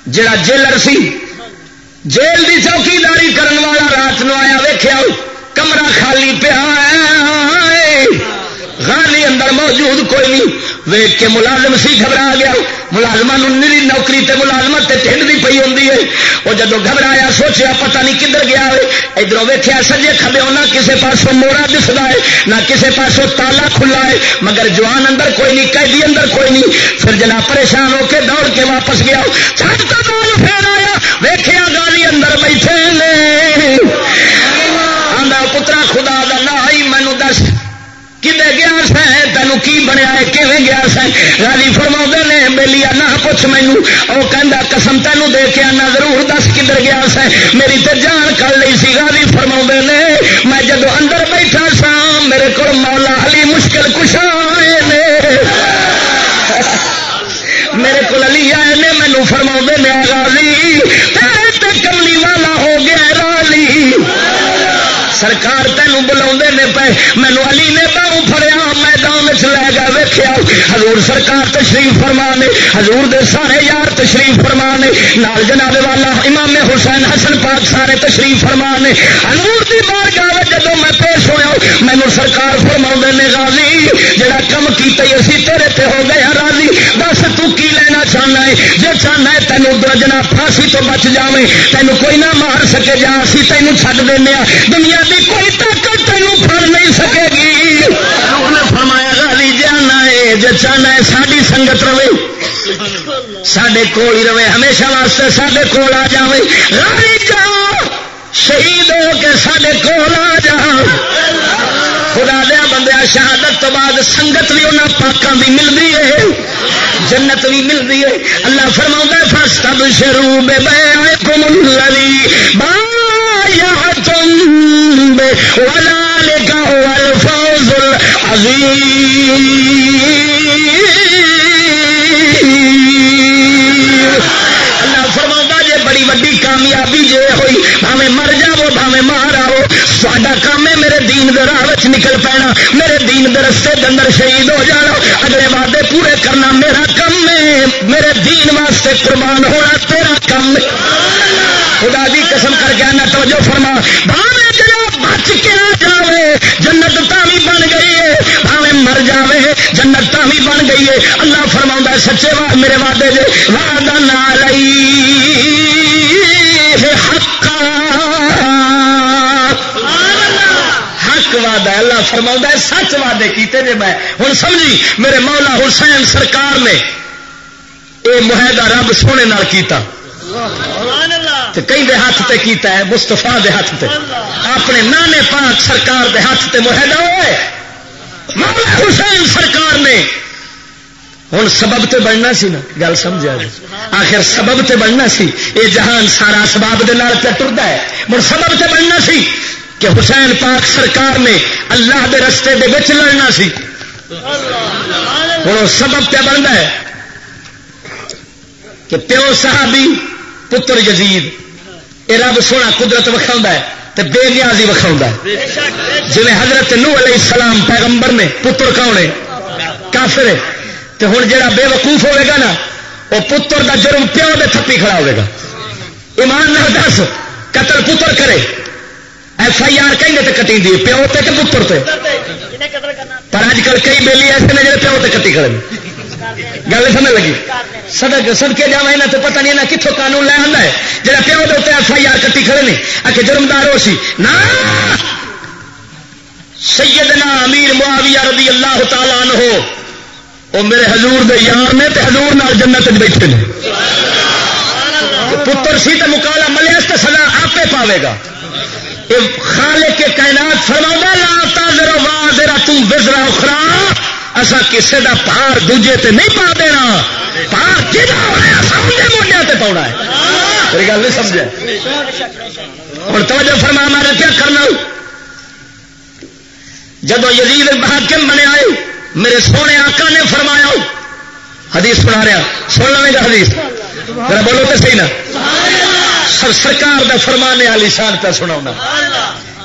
جڑا جیلر سی، جیل دی چوکیداری کرن والا رات نو آیا ویخیا کمرہ خالی پیا غالی اندر موجود کوئی نہیں۔ ویگ کے ملازم سی گھبرا گیا۔ ملازمان نیری نوکری تے ملازمت تے ٹھنڈ دی پی ہوں وہ جدو گھبرایا، سوچیا پتہ نہیں کدھر گیا ادھر ویخیا سجے کھبے نہ کسی پاسوں مورا دستا ہے، نہ کسی پاسوں تالا کھلا ہے۔ مگر جوان اندر کوئی نہیں، قیدی اندر کوئی نہیں۔ پھر جناب پریشان ہو کے دوڑ کے واپس گیا۔ چھت تو دور پھر آیا۔ ویخیا گاڑی اندر بیٹھے پترا خدا کا نہ ہی مینو دس کدے گیا سہ تینوں کی بنیا ہے؟ کیون گیا سا راضی فرما نے بہلی نہ پوچھ مینو وہ کہہ قسم تینوں دے کے آنا، ضرور دس کدھر گیا سا میری تو جان کر لی سی، راضی فرما نے۔ میں جدو اندر بیٹھا سا، میرے کو مولا علی مشکل کشا نے۔ میرے کو علی آئے نے مینو فرما نے راضی کملی والا سرکار تینوں بلا پے مینو علی نے باؤں فریا میدان لے گا ویخیا ہزور سرکار تشریف فرما نے ہزور دے سارے یار تشریف فرما نے نال جناب والا امام حسین حسن پاک سارے تشریف فرما نے ہزور کی بار گاہ جب میں پیش ہوا مینو سرکار فرما نے، راضی، جڑا کم کیتا اسی تیرے تے ہو گیا راضی۔ دس تو کی لینا چاہنا ہے؟ جی چاہنا ہے، تینوں درجنا پھانسی تو بچ جائے تینوں کوئی نہ مار سکے جا اسی تینوں چڈ دینا دنیا کی کوئی طاقت تینوں پڑ نہیں سکے گی۔ فرمایا غالی جانا ہے جی چاہنا ہے ساری سنگت رہے۔ سڈے کول ہی رہے، ہمیشہ واسطے سڈے کول آ جائے غالی جاؤ شہید ہو کے سڈے کول آ جا۔ خدا دیا بندہ شہادت تو بعد سنگت بھی انہیں پاکوں کی ملتی ہے۔ جنت بھی ملتی ہے۔ اللہ فرما فس تب شروع بے بے کم لری با یا تم بے ولا کا الفوز اللہ فرما جے بڑی وڈی کامیابی جے ہوئی بھاوے مر جاو بھاوے مار آو سڈا کام ہے میرے دین دے راہ نکل پینا، میرے دین دے رستے دے اندر شہید ہو جانا، اگلے وعدے پورے کرنا میرا کم ہے، میرے دین واسطے قربان ہونا تیرا کم ہے۔ خدا دی قسم کر کے آنا توجہ فرما۔ بھاوے جا بچ کے آ جائے جنت تاوی بن گئی ہے۔ بھاوے مر جائے جنت تاوی بن گئی ہے۔ اللہ فرما سچے واد میرے وعدے دے۔ وعدہ نہ رہی حق حق وعدہ اللہ فرما سچ وعدے کیتے جے میں۔ ہوں سمجھی، میرے مولا حسین سرکار نے یہ معاہدہ رب سونے نال کیتا۔ اللہ کئی دے ہاتھ تے کیتا ہے مستفا دے ہاتھ تے۔ اپنے نانے پاک سرکار دے ہاتھ تے معاہدہ ہوئے۔ مولا حسین سرکار نے۔ ہوں سبب تے بننا سی نا، گل سمجھا جی۔ آخر سبب تے بننا سی۔ یہ جہان سارا سباب دے نال پہ ٹرتا ہے۔ ہوں سبب تے بننا سی کہ حسین پاک سرکار نے اللہ دے رستے دے بچ لڑنا سی۔ ہوں سبب کیا بنتا ہے کہ پیو صحابی پتر یزید یہ رب سونا قدرت وکھاؤں ہے تو بے نیازی وکھاؤں جی حضرت نو علیہ السلام پیغمبر نے پتر کون ہے؟ کافر ہے۔ تو ہوں جا بے وقوف ہوئے گا نا وہ پتر دا جرم پیو دے تھپی کھڑا ہوئے گا۔ ایمان نہ دس قتل پتر کرے۔ ایف آئی آر کہیں تو کٹی دی پیو تے کہ پتر تے؟ پر اج کل کئی بیلی ایسے نے جڑے پیو تے کٹی کھڑے گل سمجھ لگی؟ سڑک سڑکے جا یہاں تو پتہ نہیں کتوں قانون لے آتا ہے۔ جہاں پیو دے ایف آئی آر کٹی کھڑے نے آ کے جرمدار ہو سی۔ نہ سیدنا امیر معاویہ رضی اللہ تعالیٰ عنہ ہو وہ میرے حضور دے یار نے تے حضور نال جنت بیٹھے نے۔ پتر سی تو مکالا ملے تو سزا آپ پاوے گا۔ خالے کے کائنات فرما لا تا ذرا وا ذرا تم بزرا اخرا۔ اصا کسے دا پار دوجے تے نہیں پا دینا۔ پار موڈیا تے پاؤنا ہے۔ میری گل نہیں سمجھا ہوں توجہ فرما مارا کیا کرنا؟ جب یزید حاکم بنے آئے، میرے سونے آقا نے فرمایا، حدیث سنا رہا، سن لیں گا حدیث؟ میرا بولو تو صحیح نا۔ سرکار دا فرمانے والی شان پہ سنا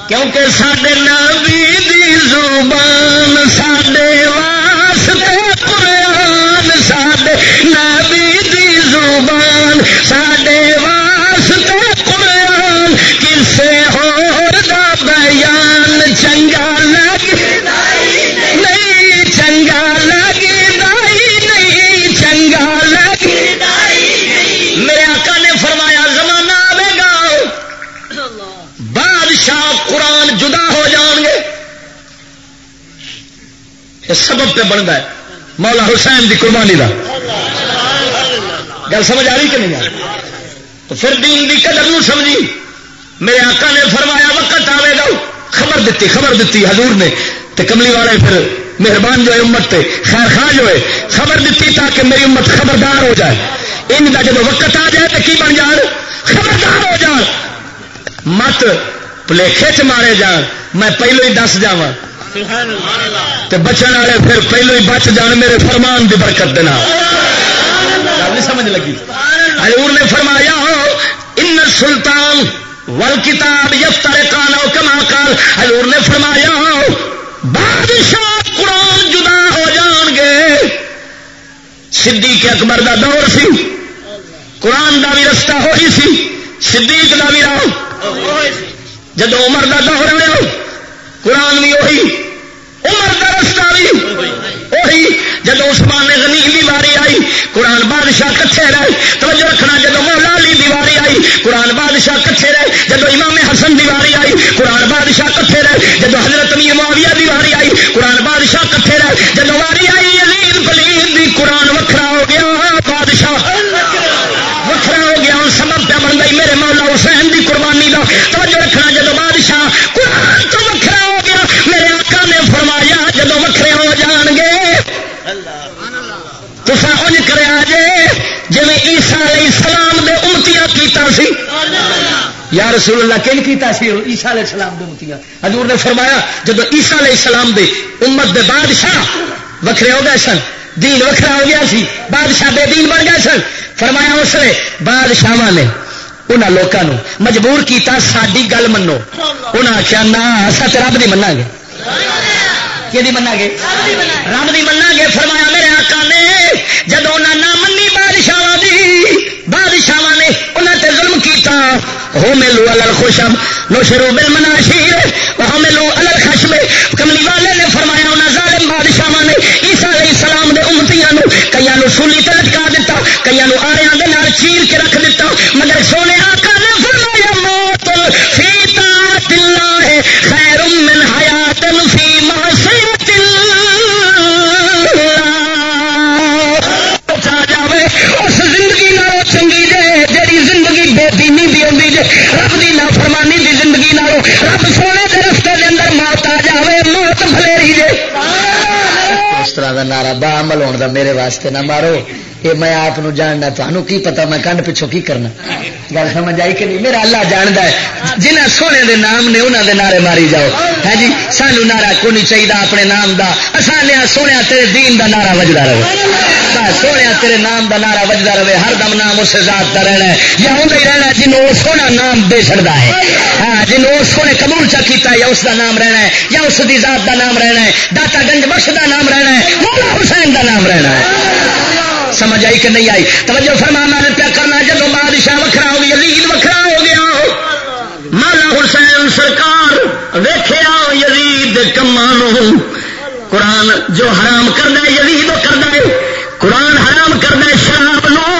کیونکہ سڈے نبی دی زبان سڈے واسطے قرآن سڈے نبی دی زبان سڈے واسطے قرآن، کسے یہ سبب پہ بنتا ہے۔ مولا حسین دی قربانی کا گل سمجھ آ رہی کہ نہیں آ تو پھر دین دی قدر نو سمجھی۔ میرے آقا نے فرمایا، وقت آئے گا۔ خبر دیتی خبر دیتی حضور نے۔ تے کملی والے پھر مہربان جو ہے امت تے، خیر خواہ جو ہے، خبر دیتی تاکہ میری امت خبردار ہو جائے۔ ان کا جب وقت آ جائے تو کی بن جان؟ خبردار ہو جان۔ مت پلیخے چ مارے جان۔ میں پہلو ہی دس جاواں۔ جا بچن والے پھر پہلو ہی بچ جان میرے فرمان کی برکت دینا سمجھ لگی؟ حضور نے فرمایا ان سلطان ول کتاب یفتر کانو کما کال حضور نے فرمایا بادشاہ قرآن جدا ہو جان گے۔ صدیق اکبر دا دور سی قرآن دا بھی رستہ ہوئی سی صدیق دا بھی راہ جب عمر دا دور آیا قرآن بھی وہی۔ عمر دا رستہ بھی وہی جب عثمان غنی کی باری آئی، قرآن بادشاہ کچھے رہے۔ توجہ رکھنا جب مولا علی دیواری آئی، قرآن بادشاہ کچھے رہے۔ جب امام حسن دیواری آئی، قرآن بادشاہ کچھے رہے۔ جب حضرت امیر معاویہ دیواری آئی، قرآن بادشاہ کچھے رہے۔ جب واری آئی یزید پلید دی قرآن وکھرا ہو گیا، بادشاہ وکھرا ہو گیا۔ ہوں سبب پہ بن گئی میرے مولا حسین دی قربانی کا توجہ رکھنا جب بادشاہ قرآن جب وکھرے ہو جان گے۔ تو انج کرا جے جی عیسا علیہ السلام دے امتیاں کیتا سی۔ یا رسول اللہ، کن کیتا سی؟ عیسا علیہ السلام دے امتیاں۔ حضور نے فرمایا جب عیسا علیہ السلام دے امت دے بادشاہ وکھرے ہو گئے سن، دین وکھرا ہو گیا سی، بادشاہ بے دین بن گئے سن۔ فرمایا اس نے بادشاہ نے انہوں لوگوں مجبور کیتا ساری گل منو۔ انہیں آخیا نہ اصا تو رب نہیں منا گے۔ کہ منا گے رب کی منا گے فرمایا میرے آقا نے، جب انہیں نہ منی بادشاہ دی بادشاہ نے انہوں تے ظلم کیتا۔ ہو ملو الل خوشم نو شروع بل منا شیر وہ ملو الل خشم۔ کملی والے نے فرمایا انہیں ظالم بادشاہ نے عیسا علیہ السلام دے امتیاں نو کئی نو سولی تے لٹکا دیتا کئی نو آریا دے نال چیر کے رکھ دیتا مگر سونے آقا نے فرمایا، موت فی طاعت اللہ خیر نعرہ با عمل ہونے دا میرے واسطے نہ مارو، یہ میں آپ جاننا تمہوں کی پتا، میں کنڈ پچھوں کی کرنا؟ گل سمجھ آئی کہ نہیں؟ میرا اللہ جانتا ہے۔ جنہ سونے دے نام نے انہوں دے نعرے ماری جاؤ۔ ہے جی سانو نعرہ کو نہیں چاہیے اپنے نام دا۔ آسان سونے تیرے دین دا نعرہ وجدا رہے۔ سونے تیرے نام دا نعرہ وجدا رہے۔ ہر دم نام اس ذات کا رہنا ہے۔ یا ہوں ہی رہنا جنوں وہ سونا نام دے چڑتا ہے۔ ہاں جنوں اس سونے قبول چا کیتا یا اس دا نام رہنا ہے، یا اس دی ذات دا نام رہنا ہے۔ داتا گنج بخش دا نام رہنا ہے، مولا حسین دا نام رہنا ہے۔ سمجھ آئی کہ نہیں آئی؟ توجہ فرما، میں نے پیا کرنا جب بادشاہ وکھرا ہو گیا یزید وکھرا ہو گیا۔ مالا حسین سرکار ویخیا یزید کمان قرآن جو حرام کرنا یزید وہ کرنا ہے۔ قرآن حرام کرنا شراب نو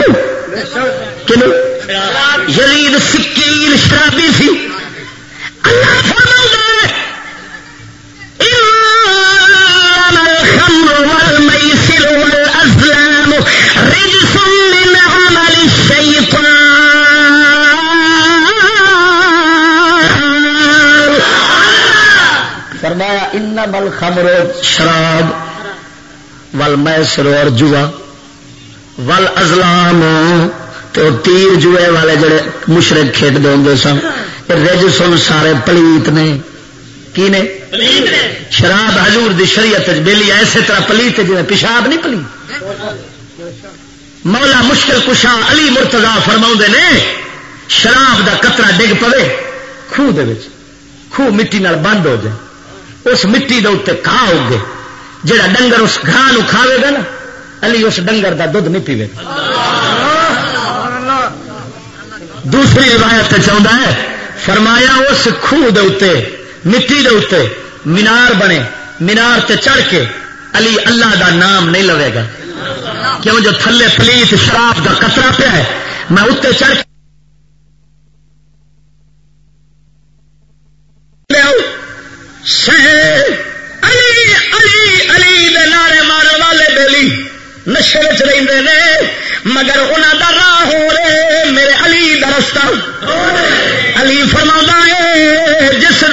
یزید سکیل شرابی سی۔ اللہ فرما رجس من عمل الشيطان. فرمایا، انما الخمر شراب والمیسر اور جوا والازلام. تو تیر جوئے والے جڑے مشرق کھیت دے ہوں سن رج سن سارے پلیت نے۔ کی نے؟ شراب حضور دی شریعت بہلی ایسے طرح پلیت جی پیشاب نہیں پلی مولا مشکل کشا علی مرتضا فرما نے، شراب دا قطرہ ڈگ پوے، خوہ دے خوہ مٹی نال بند ہو جائے۔ اس مٹی دے اتنے کھا ہو گئے۔ جڑا ڈنگر اس گھان کھاوے گا نا، علی اس ڈنگر دا دھد نہیں پیوے۔ دوسری روایت چاہتا ہے، فرمایا اس خوہ دے اتنے مٹی دے اتنے مینار بنے، مینار تے چڑھ کے علی اللہ دا نام نہیں لوے گا۔ کیوں جو تھلے پلیت شراب کا کترا پیا ہے۔ میں اتنے چڑھ کے علی علی علی نعرے مارے والے بیلی نشے رہتے ہیں مگر انہوں دا راہ ہو رہے میرے علی دا رستہ۔ علی فرما ہے، جس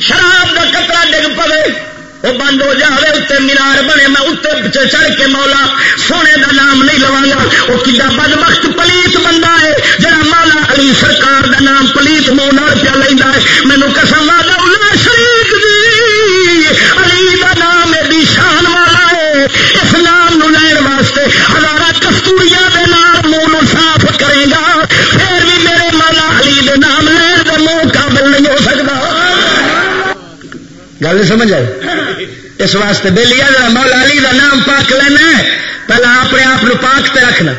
شراب کا کترا ڈگ پے وہ بند ہو جائے اتنے مینار بنے، میں اتنے چڑھ کے مولا سونے دا نام نہیں لوا گا وہ کتا بد وقت پلیت بندہ ہے، جڑا مولا علی سرکار دا نام پلیت منہ پیا لینا ہے۔ مینو قسم والا شریف دی۔ علی دا نام ایڈی شان والا ہے۔ اس نام نو لین واسطے ہزارہ کستوری دے نام منہ صاف کرے گا۔ پھر بھی میرے مولا علی دے نام لین کا منہ قابل نہیں ہو سکتا گل سمجھ آئے اس واسطے بے لیا جا مولا علی دا نام پاک لینا ہے۔ پہلے اپنے آپ پاک تے رکھنا۔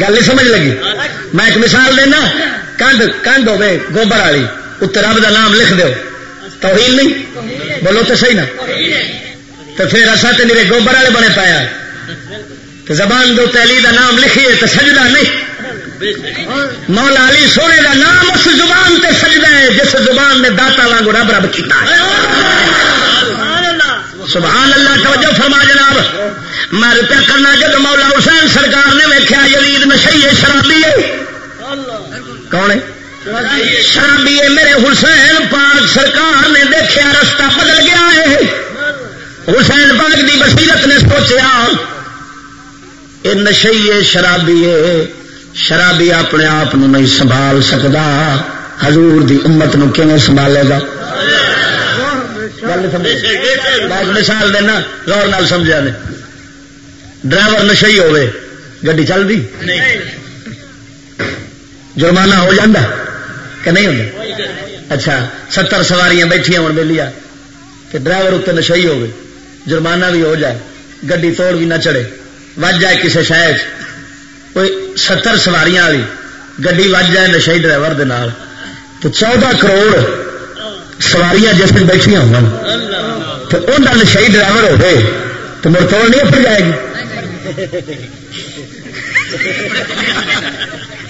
گل نہیں سمجھ لگی؟ میں ایک مثال دینا۔ کندھ کندھ ہوے گوبر والی اتنے رب دا نام لکھ دو توہین نہیں؟ بولو تو صحیح نا۔ تو پھر اصا تو میرے گوبر والے بنے پایا تو زبان دو تیلی دا نام لکھیے تو سجدہ نہیں۔ مولا علی سونے دا نام اس زبان تے سجدہ ہے، جس زبان نے داتا وانگو رب رب کیتا ہے۔ سبحان اللہ، توجہ فرما جناب۔ میں روپیہ کرنا جب مولا حسین سرکار نے ویکیا یزید نشئی ہے، شرابی ہے۔ کون ہے؟ شرابی ہے، میرے حسین پاک سرکار نے دیکھا رستہ بدل گیا ہے۔ حسین پاک دی بصیرت نے سوچیا، یہ نشئی شرابی ہے۔ شرابی اپنے آپ نہیں سنبھال سکتا حضور دی امت نو کیوں سنبھالے گا؟ مثال دینا غور نال سمجھا نے۔ ڈرائیور نشئی ہوے گی چلتی جرمانہ ہو جا کہ نہیں ہوتا اچھا ستر سواریاں بیٹھیا ہو بہلی کہ ڈرائیور اتنے نشئی ہوگی جرمانہ بھی ہو جائے گی توڑ بھی نہ چڑھے وج جائے کسی شہر کوئی ستر سواریاں والی گی وج جائے نشئی ڈرائیور دے نال۔ تو چودہ کروڑ سواریاں جس دن بیٹھیا ہو تو انہیں شہی ڈرائیور ہو گئے تو مڑ توڑ نہیں اپر جائے گی۔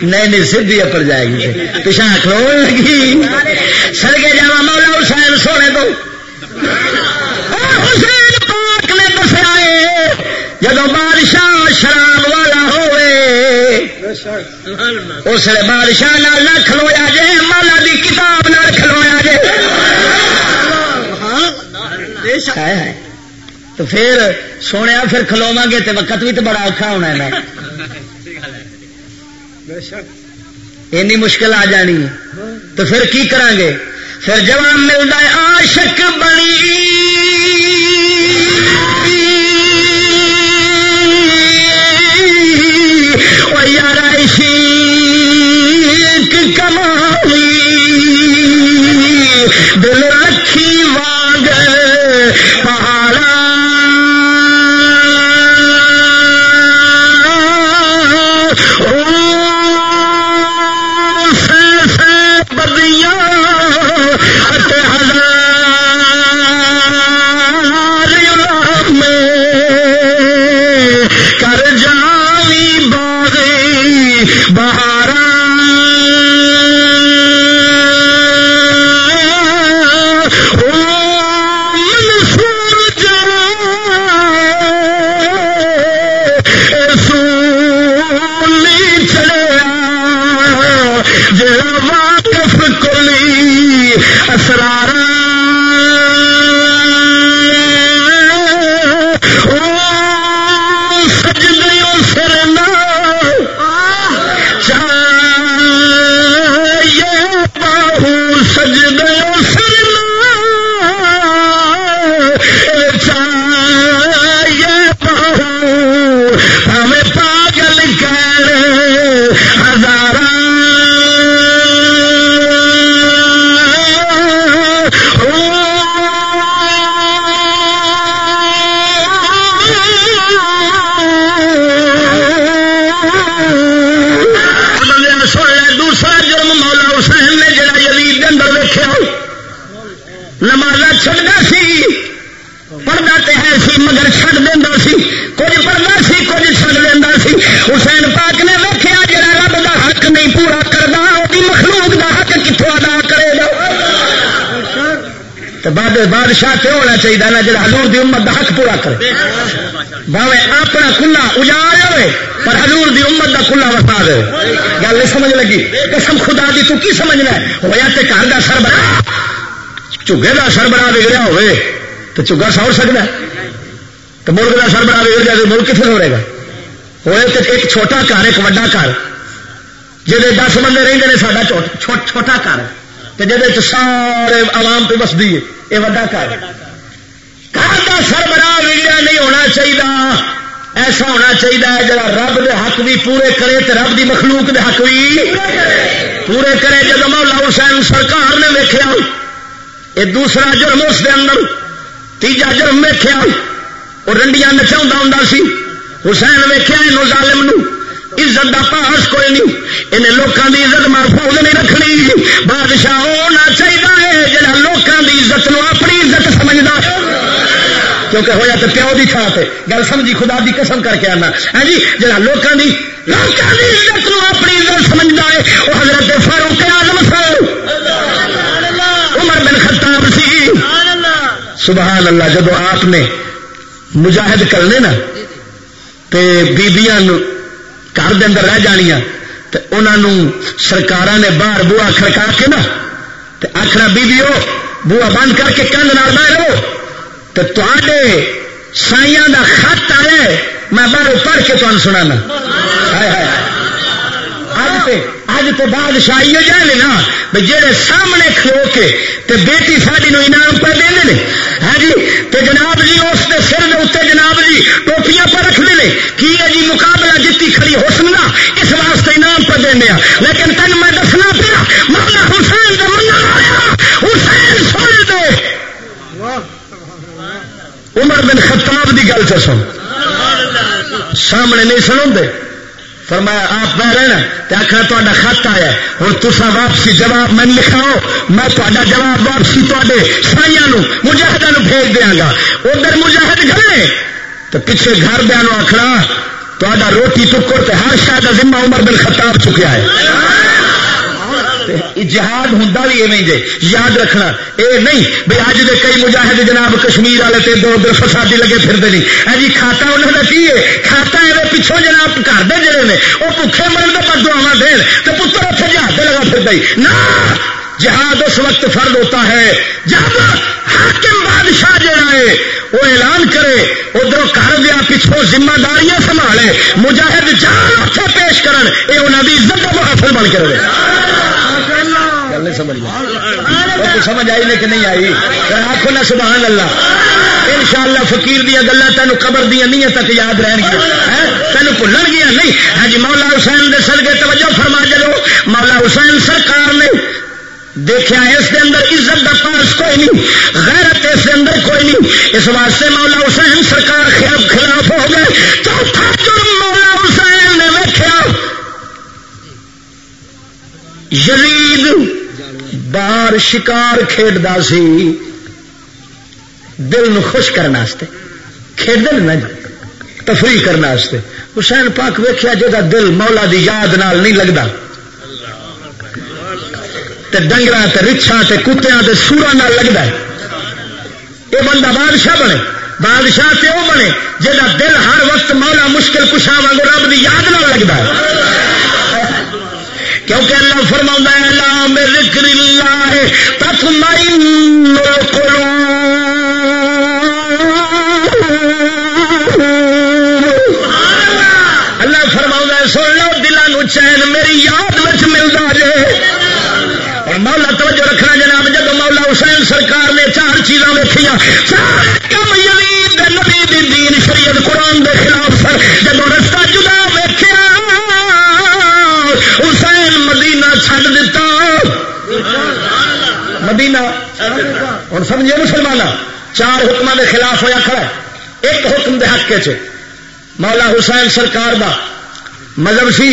نہیں نہیں، سیدھی اپر جائے گی۔ پچھا کھلو لگی۔ سڑکے جا مولا حسین سونے تو۔ حسین پاک نے دسیا جب بادشاہ شراب والا ہوئے اس بادشاہ نہ کھلویا جے مالا دی کتاب نہ کھلویا جے۔ تو پھر سونے پھر کھلوا گے تو وقت بھی تو بڑا اوکھا ہونا ہے اینی مشکل آ جانی ہے۔ تو پھر کی کریں گے پھر جب ملتا ہے ایک کمائی دل آواز سی، پڑھتا تو ہے سی، مگر چڑ دینا سی۔ کچھ پڑھنا سی، کچھ چڑ دینا سی۔ حسین پاک نے ویکیا جڑا رب کا حق نہیں پورا کرتا وہی مخلوق کا حق کتوں ادا کرے گا؟ تو بعد بادشاہ تو ہونا چاہیے نا، جڑا حضور دی امت دا حق پورا کرے۔ باوے، اپنا کلا اجاڑ ہوئے، پر حضور دی امت دا کلا وسا دے۔ گل سمجھ لگی؟ قسم خدا دی، تو کی سمجھنا ہے؟ ہوا تو گھر کا سربراہ چگے کا سربراہ بگڑیا ہوئے تو چگا سور سکتا ہے تو ملک کا سربراہ بگڑ جائے ملک کتنے رہے گا ہوئے تو ایک چھوٹا گھر ایک وڈا گھر جی دس بندے رہتے ہیں سارا چھوٹا گھر جہد سارے عوام پہ بستی ہے یہ وڈا گھر گھر کا سربراہ بگڑیا نہیں ہونا چاہیے ایسا ہونا چاہیے جا رب دے حق بھی پورے کرے تو رب دی مخلوق دے حق بھی پورے کرے جب مولا حسین سرکار نے ویکیا یہ دوسرا جرم اس دے اندر، تیجا جرم ویکیا وہ رنڈیاں نچا ہوں سی۔ حسین ویکیا یہ ظالم نو۔ عزت کا پاس کوئی نہیں۔ انہیں لوگوں کی عزت محفوظ نہیں رکھنی۔ بادشاہ ہونا چاہیے جہاں لوگوں کی عزت نو اپنی عزت سمجھتا کیونکہ ہوا تو پیو کی تھان سے گل سمجھی، خدا دی قسم کر کے آنا۔ ہے جی جہاں لوگوں کی لوگوں کی عزت نو اپنی عزت سمجھتا ہے، وہ حضرت فاروق آزم سو عمر بن خطاب سی۔ سبحان اللہ جب آپ نے مجاہد کرنے نا بیبیاں گھر دے اندر رہ جانیا تو انہوں سرکار نے باہر بوا کھڑکا کے نا آخر بیبیو بوا بند کر کے کند نہ رہو۔ تو تے سائیاں دا خط آیا میں باہر پڑھ کے تمہیں سنانا۔ ہائے ہائے۔ سنا اج تو بادشاہی ہو جائے نا۔ جہے سامنے کھلو کے تے بیٹی ساری نو انعام پہ دے ہاں جی؟ تے جناب جی اس کے سر کے اتنے جناب جی ٹوپیاں پہ رکھتے ہیں کی ہے جی مقابلہ جیتی کھڑی حسن کا اس واسطے انعام پہ دینا لیکن تین میں دسنا پیا مولا حسین دے کا من حسین سن دے۔ عمر بن خطاب دی گل چ سن۔ سامنے نہیں سنا فرمایا، آپ میں رہنا آخر تا خط آیا ہوں تصا واپسی جواب میں لکھاؤ میں تا جواب واپسی تے سائیا مجاہدہ بھیج دیا گا۔ ادھر مجاہد گھر تو پیچھے گھر دیا آخنا تا روٹی ٹکر ہر شاید ذمہ عمر بن خطاب چکیا ہے۔ جہاد ہوں بھی ایویں جے، یاد رکھنا۔ اے نہیں بھائی اج دے کئی مجاہد جناب کشمیر والے تے دو دو فسادی لگے پھرتے نہیں ہاں جی کھاتا انہوں کا کی ہے؟ کھاتا ہے پچھوں جناب گھر دے جڑے نے وہ بھوکے مرن کا پر دعوا دین۔ تو پتر اتنے جہاز لگا پھر ہی نہ، جہاد اس وقت فرد ہوتا ہے جب حاکم بادشاہ جڑا ہے وہ اعلان کرے، ادھر گھر دیا پچھوں ذمہ داریاں سنبھالے، مجاہد جان اتنے پیش کرن، اے انہوں کی عزت کا محافل بن کے رہے۔ گل نہیں سمجھ سمجھ آئی کہ نہیں آئی۔ آخو نا سبحان اللہ ان شاء اللہ فکیر دیا گلا تینوں قبر دیا نہیں تک یاد رہن گیا۔ تینوں بھولن گیا۔ نہیں ہاں جی مولا حسین دے سر کے توجہ فرما جلو۔ مولا حسین سرکار نے دیکھا اس کے اندر عزت کا پاس کوئی نہیں غیرت اس کے اندر کوئی نہیں۔ اس واسطے مولا حسین سرکار خلاف ہو گئے۔ چوتھا جرم مولا حسین نے ویکیا یزید بار شکار کھیڈتا سی۔ دل خوش کرنے کھیڈ نا تفریح کرنے حسین پاک ویخیا جا دل مولا دی یاد نال نہیں لگتا ڈنگر رچھا کتیا سورا نال لگتا یہ بندہ بادشاہ بنے، بادشاہ تے وہ بنے جا دل ہر وقت مولا مشکل کشا واگ رب کی یاد نہ لگتا ہے۔ کیونکہ اللہ فرما ہے میں ذکر اللہ تک اللہ فرما سن لو دلان چین میری یاد میں ملتا رہے۔ اور مولا توجہ رکھنا جناب، جب مولا حسین سرکار نے چار چیزاں ویکیا چار کم یزید نبی دین شریعت قرآن دے خلاف سر، جب رستہ جدا ویکیا مدینہ ہوں سمجھے مسلمان چار حکم کے خلاف ہوا کھڑا ایک حکم دے حق کے مولا حسین سرکار دا۔ مذہب سی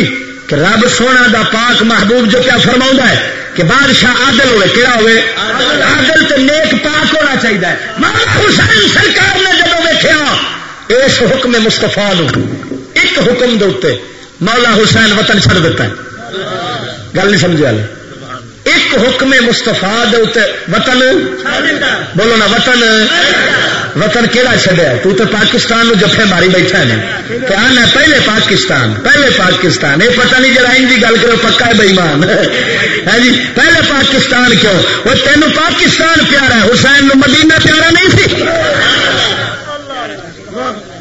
کہ رب سونا دا پاک محبوب جو کیا فرما ہے کہ بادشاہ آدل ہوئے کہڑا ہوئے؟ آدل تو نیک پاک ہونا چاہیے مولا حسین سرکار نے جب ویکیا اس حکم مستفا ایک حکم دے مولا حسین وطن چھڑ دیتا ہے۔ گل نہیں سمجھا لے ایک حکم مستفا وطن۔ بولو نا وطن۔ وطن کہڑا چڈیا تو تو پاکستان نو جفے ماری بیٹھا ہے کہ آنا پہلے پاکستان پہلے پاکستان۔ یہ پتہ نہیں جرائم کی گل کرو، پکا ہے بےمان ہے جی؟ پہلے پاکستان کیوں؟ وہ تینوں پاکستان پیارا حسین نو مدینہ پیارا نہیں سی۔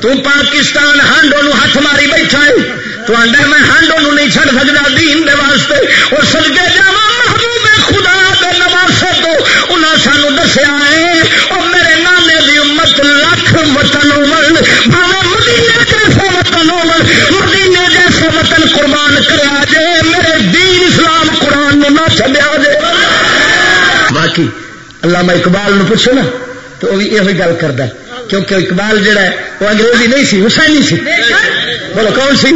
تو پاکستان ہانڈو ہاتھ ماری بیٹھا ہے۔ تو آڈا میں ہانڈو نہیں چڑ سکتا دین دے واسطے۔ اور سدکے جا محبوب خدا دے نواسے تو انہیں سانو دسیا ہے، اور میرے نانے دی امت لکھ وطن امن بھاوے مدینے جیسے وطن امن مدینے جیسے وطن قربان کرا جے، میرے دین اسلام قرآن نہ چلیا جے۔ باقی اللہ میں اقبال نو پوچھو نا، تو وہ بھی یہ گل کرتا کیونکہ اقبال جڑا ہے، وہ انگریزی نہیں سی، حسینی سی۔ بولو کون سی؟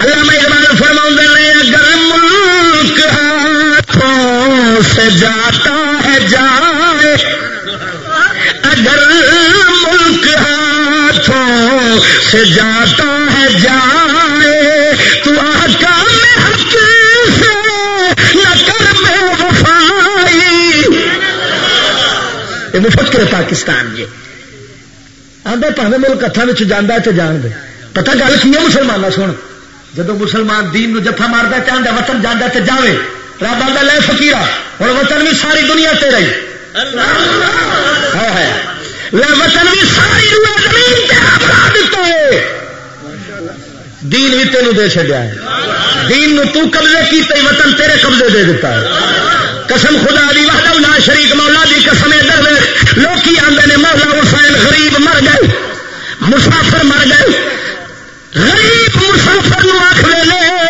اللہ میں اقبال فرما نے اگر ملک ہاتھوں سے جاتا ہے، جائے۔ اگر ملک ہاتھوں سے جاتا ہے، جائے۔ تو آقا میں حق سے نہ کر میں وفائی۔ یہ مفکر پاکستان جی۔ آدھے پہ ملک ہاتھوں جانا تو جان دے۔ پتا گل کی ہے مسلمان سن جب مسلمان دین نو جفا مارتا چاہتا وطن جانا تو جائے رب آدھا لے فکیر ہوں وطن بھی ساری دنیا تے رہی لے وطن بھی ساری زمین دیتا ہے دین بھی تینوں دے چڑیا ہے دین نو تو قبضے کی وطن تیرے قبضے دے دیتا ہے قسم خدا دی وحدہ لا شریک مولا دی قسم ادھر لوگ آدھے نے مولا حسین غریب مر گئے مسافر مر گئے غریب مسافر آخر نے۔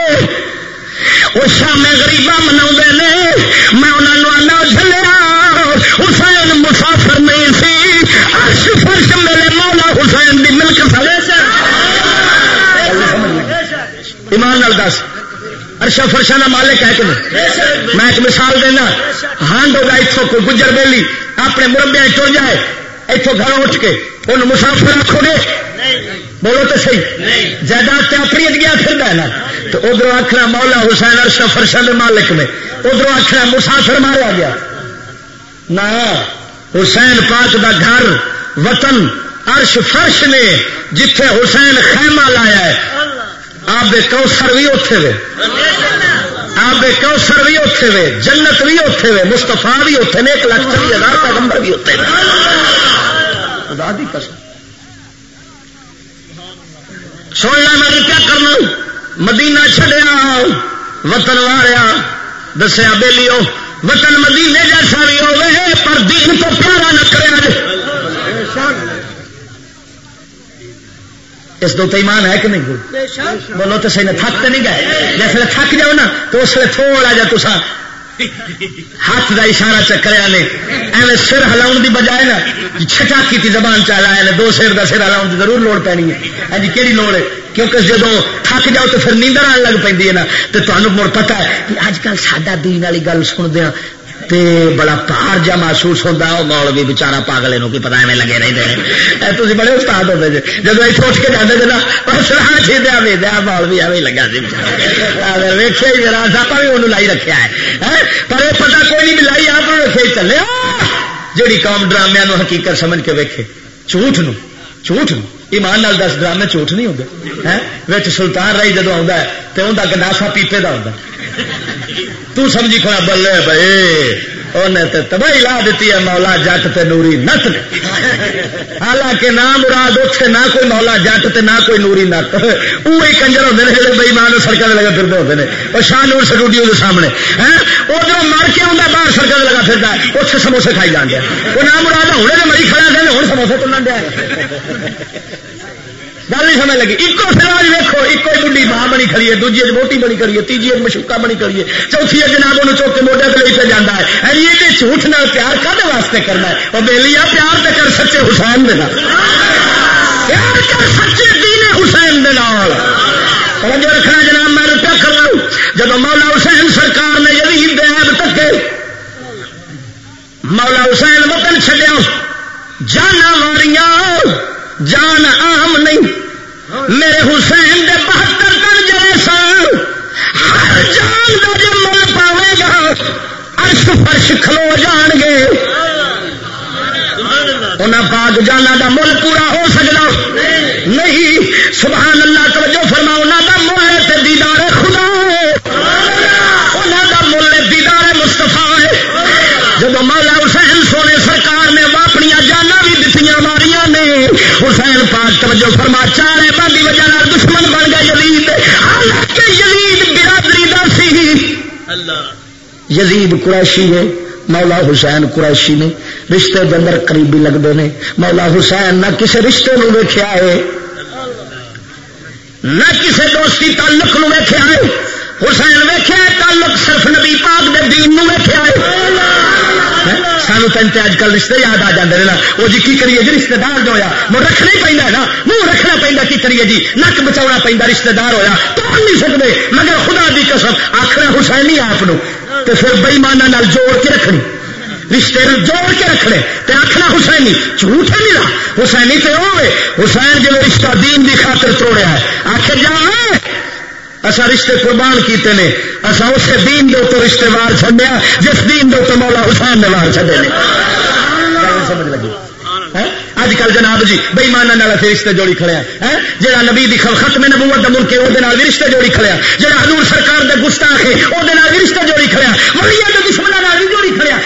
وہ شام گریبا منا نے۔ میں انہوں آنا چلیا حسین مسافر نہیں سی۔ ارش فرش میرے مولا حسین دی ملک سلے ایمان نال دس۔ ارشا فرشا کا مالک ہے کہ نہیں؟ میں ایک مثال دینا۔ ہانڈ ہوگا اتوں کوئی گجر بیلی۔ اپنے مربیا ٹر جائے۔ اتوں گھروں اٹھ کے۔ ان مسافر آخو گے بولو تو صحیح۔ جائیداد تو اپنی گیا پھر نا تو ادھر آخنا مولا حسین فرشا کے مالک میں ادھر آخنا مسافر مارا گیا۔ نہ حسین پاک دا گھر وطن ارش فرش نے جتھے حسین خیمہ لایا ہے۔ آپ کوسر بھی اتے وے۔ آپ کوسر بھی اتے وے۔ جنت بھی اتے وے۔ مستفا بھی اتے نے۔ ایک لاکھ چلی ہزار پیغمبر بھی اتے سننا میں کیا کرنا؟ مدینہ چڑیا وطن واریا، دسیا بےلیو وطن مدینے جیسا بھی ہوے پر دین تو پیارا نہ کرے اس دو ایمان ہے کہ نہیں؟ بولو تو صحیح تھک تو نہیں گئے؟ جیسے تھک جاؤ نا، تو اس لیے تھوڑا جا تسا ہاتھ دا اشارہ چکریا نے ایویں سر ہلاؤ کی بجائے نا چھٹا کی زبان چلایا نے دو سر کا سر ہلاؤ دی ضرور لوڑ پینی ہے۔ ہاں جی کہڑی لوڑ ہے؟ کیونکہ جب تھک جاؤ تو پھر نیندر آن لگ پی ہے نا۔ تو تمہیں مڑ پتا ہے کہ اج کل ساڈا دین والی گل سنتے ہیں تے بڑا پہاڑ جا محسوس ہوتا وہ مول بھی بچارا پاگلے کی پتا ایویں لگے رہتے ہیں۔ تھی بڑے استاد ہوتے جی۔ جب اتنے اٹھ کے جاتے جا جی، سلاح چی جی، دیا وی دیا مول بھی ایویں لگا جی۔ سی ویخیا ہی میرا آپ بھی انہوں لائی رکھا ہے۔ ہاں؟ پر یہ پتا کوئی نہیں لائی، آپ رکھے چلے۔ جیڑی قوم ڈرامیا حقیقت سمجھ کے ویکے جھوٹ نو جھوٹ نو ایمان نال دس ڈرامے جھوٹ نہیں ہوتے ہاں؟ سلطان رائی جدو آتا ہے تو انہیں گنافا پیپے کا ہوتا تو سمجھی کھڑا بلے بھائی انہیں تو تباہی لا دیتی ہے مولا جٹ تے نوری نت نے۔ حالانکہ نہ مراد اتنے نہ کوئی مولا جٹ تے نہ کوئی نوری نت۔ وہی کنجر ہوتے ہیں جڑے بئی مان سڑکیں لگا پھرتے ہوتے ہیں اور شاہ نور سٹوڈیو کے سامنے۔ ہاں، وہ جو مر کے آتا باہر سڑکیں لگا پھرتا ہے اتنے سموسے کھائی جان دیا وہ نہ مراد ہونے مری کھڑا دیں ہوں سموسے تلن دیا گل نہیں سمجھ لگی۔ ایک سراج ویکو ایک بڑھی ماں بنی کھڑی ہے، دوجی موٹی بنی کھڑی ہے، تیجی مشوکا بنی کھڑی ہے۔ چوتھی جناب ان چوک کے موڈے پہ لے جانا ہے۔ ارے یہ جھوٹ نہ پیار کھے واسطے کرنا ہے؟ وہ بہلی آ پیار تو کر سچے حسین دینا پیار کر سچے دین حسین جو رکھنا جناب، میں روپیہ کرا جب مولا حسین سرکار نے یہی دیا تک مولا حسین وطن چڈیا جانا ماریاں جان عام نہیں۔ میرے حسین دے بہتر کر جائے سن ہر جان کا جو مل پاوے گا ارش فرش کھلو جان گے۔ انہیں پاک جانا دا مل پورا ہو سکتا نہیں، سبحان اللہ، توجہ فرما انہوں دا مل ہے دیدار خدا۔ ہے انہوں دا مل دیدار مستفا ہے۔ جب مولا حسین سونے سرکار نے اپنی دیتی ماریاں نے۔ حسین پاک توجہ فرما چار بندی وجہ دشمن بن گئے یزید۔ حالانکہ یزید برادری دا سی۔ یزید قریشی ہے مولا حسین قریشی نے رشتے کے اندر قریبی لگتے ہیں مولا حسین نہ کسی رشتے نو ویخیا ہے۔ نہ کسی دوستی تعلق نو ویخیا ہے۔ حسین ویخیا تعلق صرف نبی پاک دے دین نو ویخیا ہے۔ سانو تین اج کل رشتے یاد آ جاتے نا۔ وہ جی کی کریے جی؟ رشتے دار جو ہوا وہ رکھنا ہی پہنا نا۔ منہ رکھنا پہنا کی کریے جی؟ نک بچا پہنا رشتے دار ہوا تو نہیں سکتے مگر خدا دی قسم آخر حسین ہی آپ تو پھر بئیمانہ جوڑ کے رکھنی۔ رشتے جوڑ کے رکھنے۔ تے آخنا حسینی، جھوٹ ہے میرا۔ حسینی تے ہوئے۔ حسین جب رشتہ دین دی خاطر توڑیا ہے۔ آخر جا اصا رشتے قربان کیتے نے۔ اصا اسے دین دے تو رشتے وار چڈیا جس دین دے تو مولا حسین نے وار چڈے سمجھ لگی؟ اج کل جناب جی بےمانا رشتے جوڑی کھڑیا جہاں نبی دی ختم نبوت ملک وہ بھی رشتے جوڑی کھڑیا جہاں حضور سرکار دے گستاخ ہے وہ رشتے جوڑی کھڑیا وڑیا کے دشمنوں بھی جوڑی کھڑیا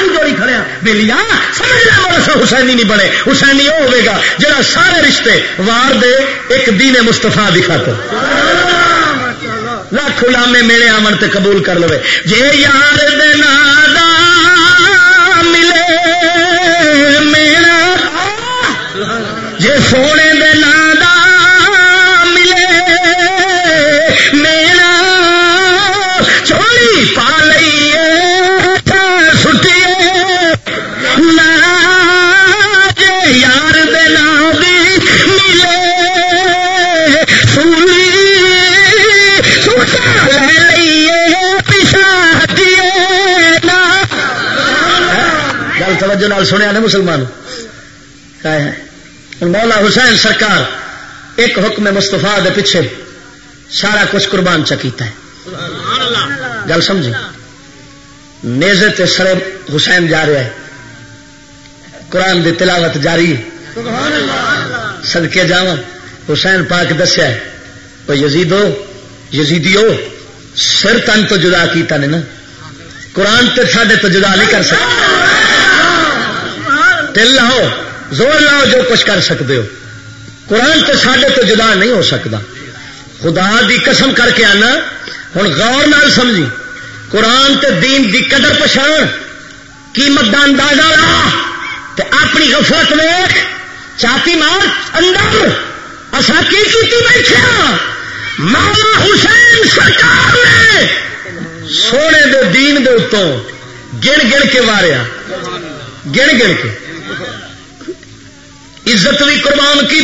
بھی جوڑی کھڑیا بلیا سمجھنا حسینی نہیں بنے۔ حسینی وہ ہوگا جہاں سارے رشتے وار دے ایک دین مستفا دی خاطر۔ لاکھ لامے میرے آمن تے قبول کر لو جے یار دے نادا جے سونے دے نادا ملے، میرا چولی پا لیے سٹیے۔ جے یار دے نادی ملے سولی سوچا لے لیے پیچھا ہٹیے گل توجہ نال سنیا نا مسلمان ہے مولا حسین سرکار ایک حکم مستفا دے پیچھے سارا کچھ قربان چکیتا ہے۔ گل سمجھی؟ نیزے تے سڑے حسین جا رہا ہے۔ قرآن دی تلاوت جاری سدکے جا حسین پاک دسیا وہ یزیدو، یزیدیو، سر تن تو جدا کیتا نے نا۔ قرآن تے ساڈے تو جدا نہیں کر سکتے۔ دل لاؤ۔ زور لاؤ جو کچھ کر سکتے ہو۔ قرآن تو سڈے تو جدا نہیں ہو سکتا۔ خدا دی قسم کر کے آنا۔ ہوں غور نال سمجھی۔ قرآن تے دین دی قدر پچھان۔ قیمت کا اندازہ لا۔ تے اپنی غفلت میں چاتی مار اندر۔ اصا کی بیٹھے ہاں؟ مولا حسین سرکار نے سونے دے دین دے اتوں گن گن کے ماریا۔ گن گن کے۔ عزت بھی قربان کی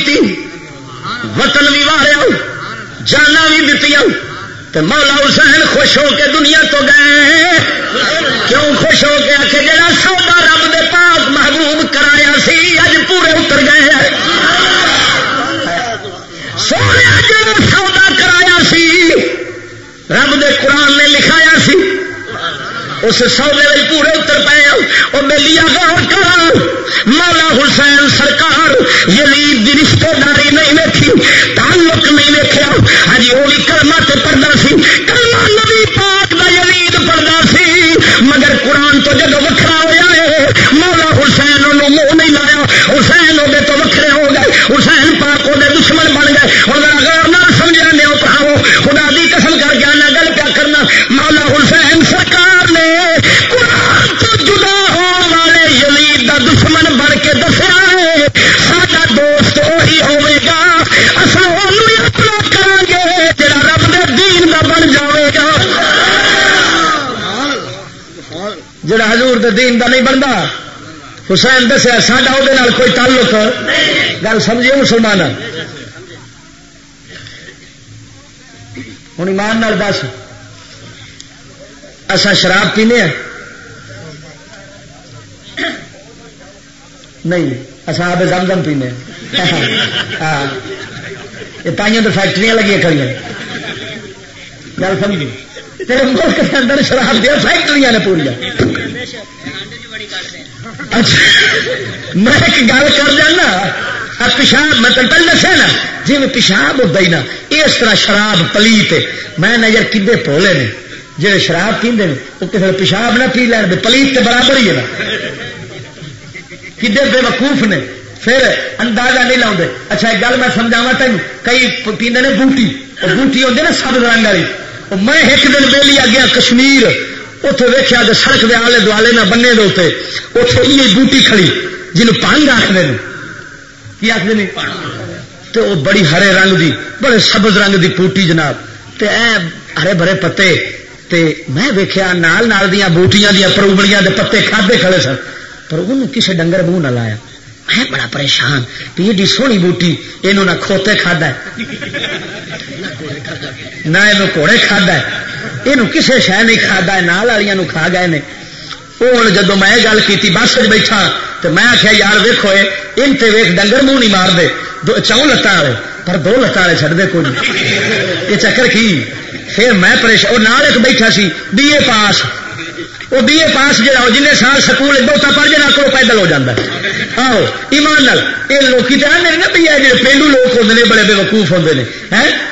وطن بھی واریا جانا بھی دیتی مولا حسین خوش ہو کے دنیا تو گئے۔ کیوں خوش ہو کے آخے جا سودا رب دے پاک محبوب کرایا سی، اج پورے اتر گئے۔ سونے جا سودا کرایا سی، رب دے قرآن نے لکھایا سی اس سودے میں پورے اتر پے وہ ملیا غور کر مولا حسین سرکار یلید دی رشتے داری نہیں ویکھی، تعلق نہیں ویکیا ہاں جی، وہ بھی کرما تے پڑھنا سی۔ کرما نبی پاک دا یلید پڑھنا سی۔ مگر قرآن تو جب وکھرا ہوا ہے، مولا حسین انہوں منہ نہیں لایا۔ حسین وہ تو وکھرے ہو گئے۔ حسین پاک وہ دشمن بن گئے۔ دین دا نہیں بنتا حسین دسیا، ساڈا وہ کوئی تعلق؟ گل سمجھیے مسلمان ہوں ایمان نال دس۔ اصا شراب پینے ہیں نہیں اصا آپ زم زم پینے ہاں۔, ہاں۔ یہ تائیوں تو فیکٹری لگی کھڑی گل سمجھی تیرے ملک کے اندر شراب دیا فیکٹری نے پوریا اچھا، میں ایک گل کر جانا پیشاب، میں تین پہلے دسیا نا جی میں پیشاب ہوتا ہی نا، اس طرح شراب پلیت میں نظر کدے پولے نے جی شراب پیندے وہ کسی پیشاب نہ پی لین، پلیت تو برابر ہی ہے نا۔ کدے بے وقوف نے، پھر اندازہ نہیں لاؤ اچھا ایک گل میں سمجھاوا تین کئی پیندے نے بوٹی بوٹی ہوتی نا سب رنگ والی میں ایک دن بہلی آ گیا کشمیر اتنے ویکیا کہ سڑک کے آلے دوالے نہ بننے دے اتنے یہ بوٹی کھڑی جنوب پانگ آخر کی آخر تو وہ بڑی ہرے رنگ دی، بڑے سبز رنگ دی بوٹی جناب۔ تے اے ہرے بھرے پتے، تے میں ویکیا نال نال دیا بوٹیاں دیا پروبڑیاں دے پتے کھادے کھڑے سن۔ پر انہوں کسی ڈنگر منہ نہ لایا۔ میں بڑا پریشان بھی ایڈی سونی بوٹی یہ کھوتے کھدا نہ یہ گھوڑے کھدا یہ کسی شہ نہیں کھدا نال والیاں کھا گئے نے وہ ہوں جب میں گل کی بس بیٹھا تو میں آخیا یار ویکو ان تے ویخ ڈنگر منہ نہیں مار دے چون لتان والے پر دو لتان والے چڑھ دے کوئی یہ چکر کی پھر میں پریشان وہ نال ایک بیٹھا سی بی اے پاس وہ بی اے پاس جا جن سال سکول بہتا پڑھ جانا کو پیدل ہو جاتا ہے۔ آہو ایمان یہ لوگ تو میرے نا بھیا جی پہلو لوگ ہوتے ہیں بڑے بے وقوف ہوتے ہیں؟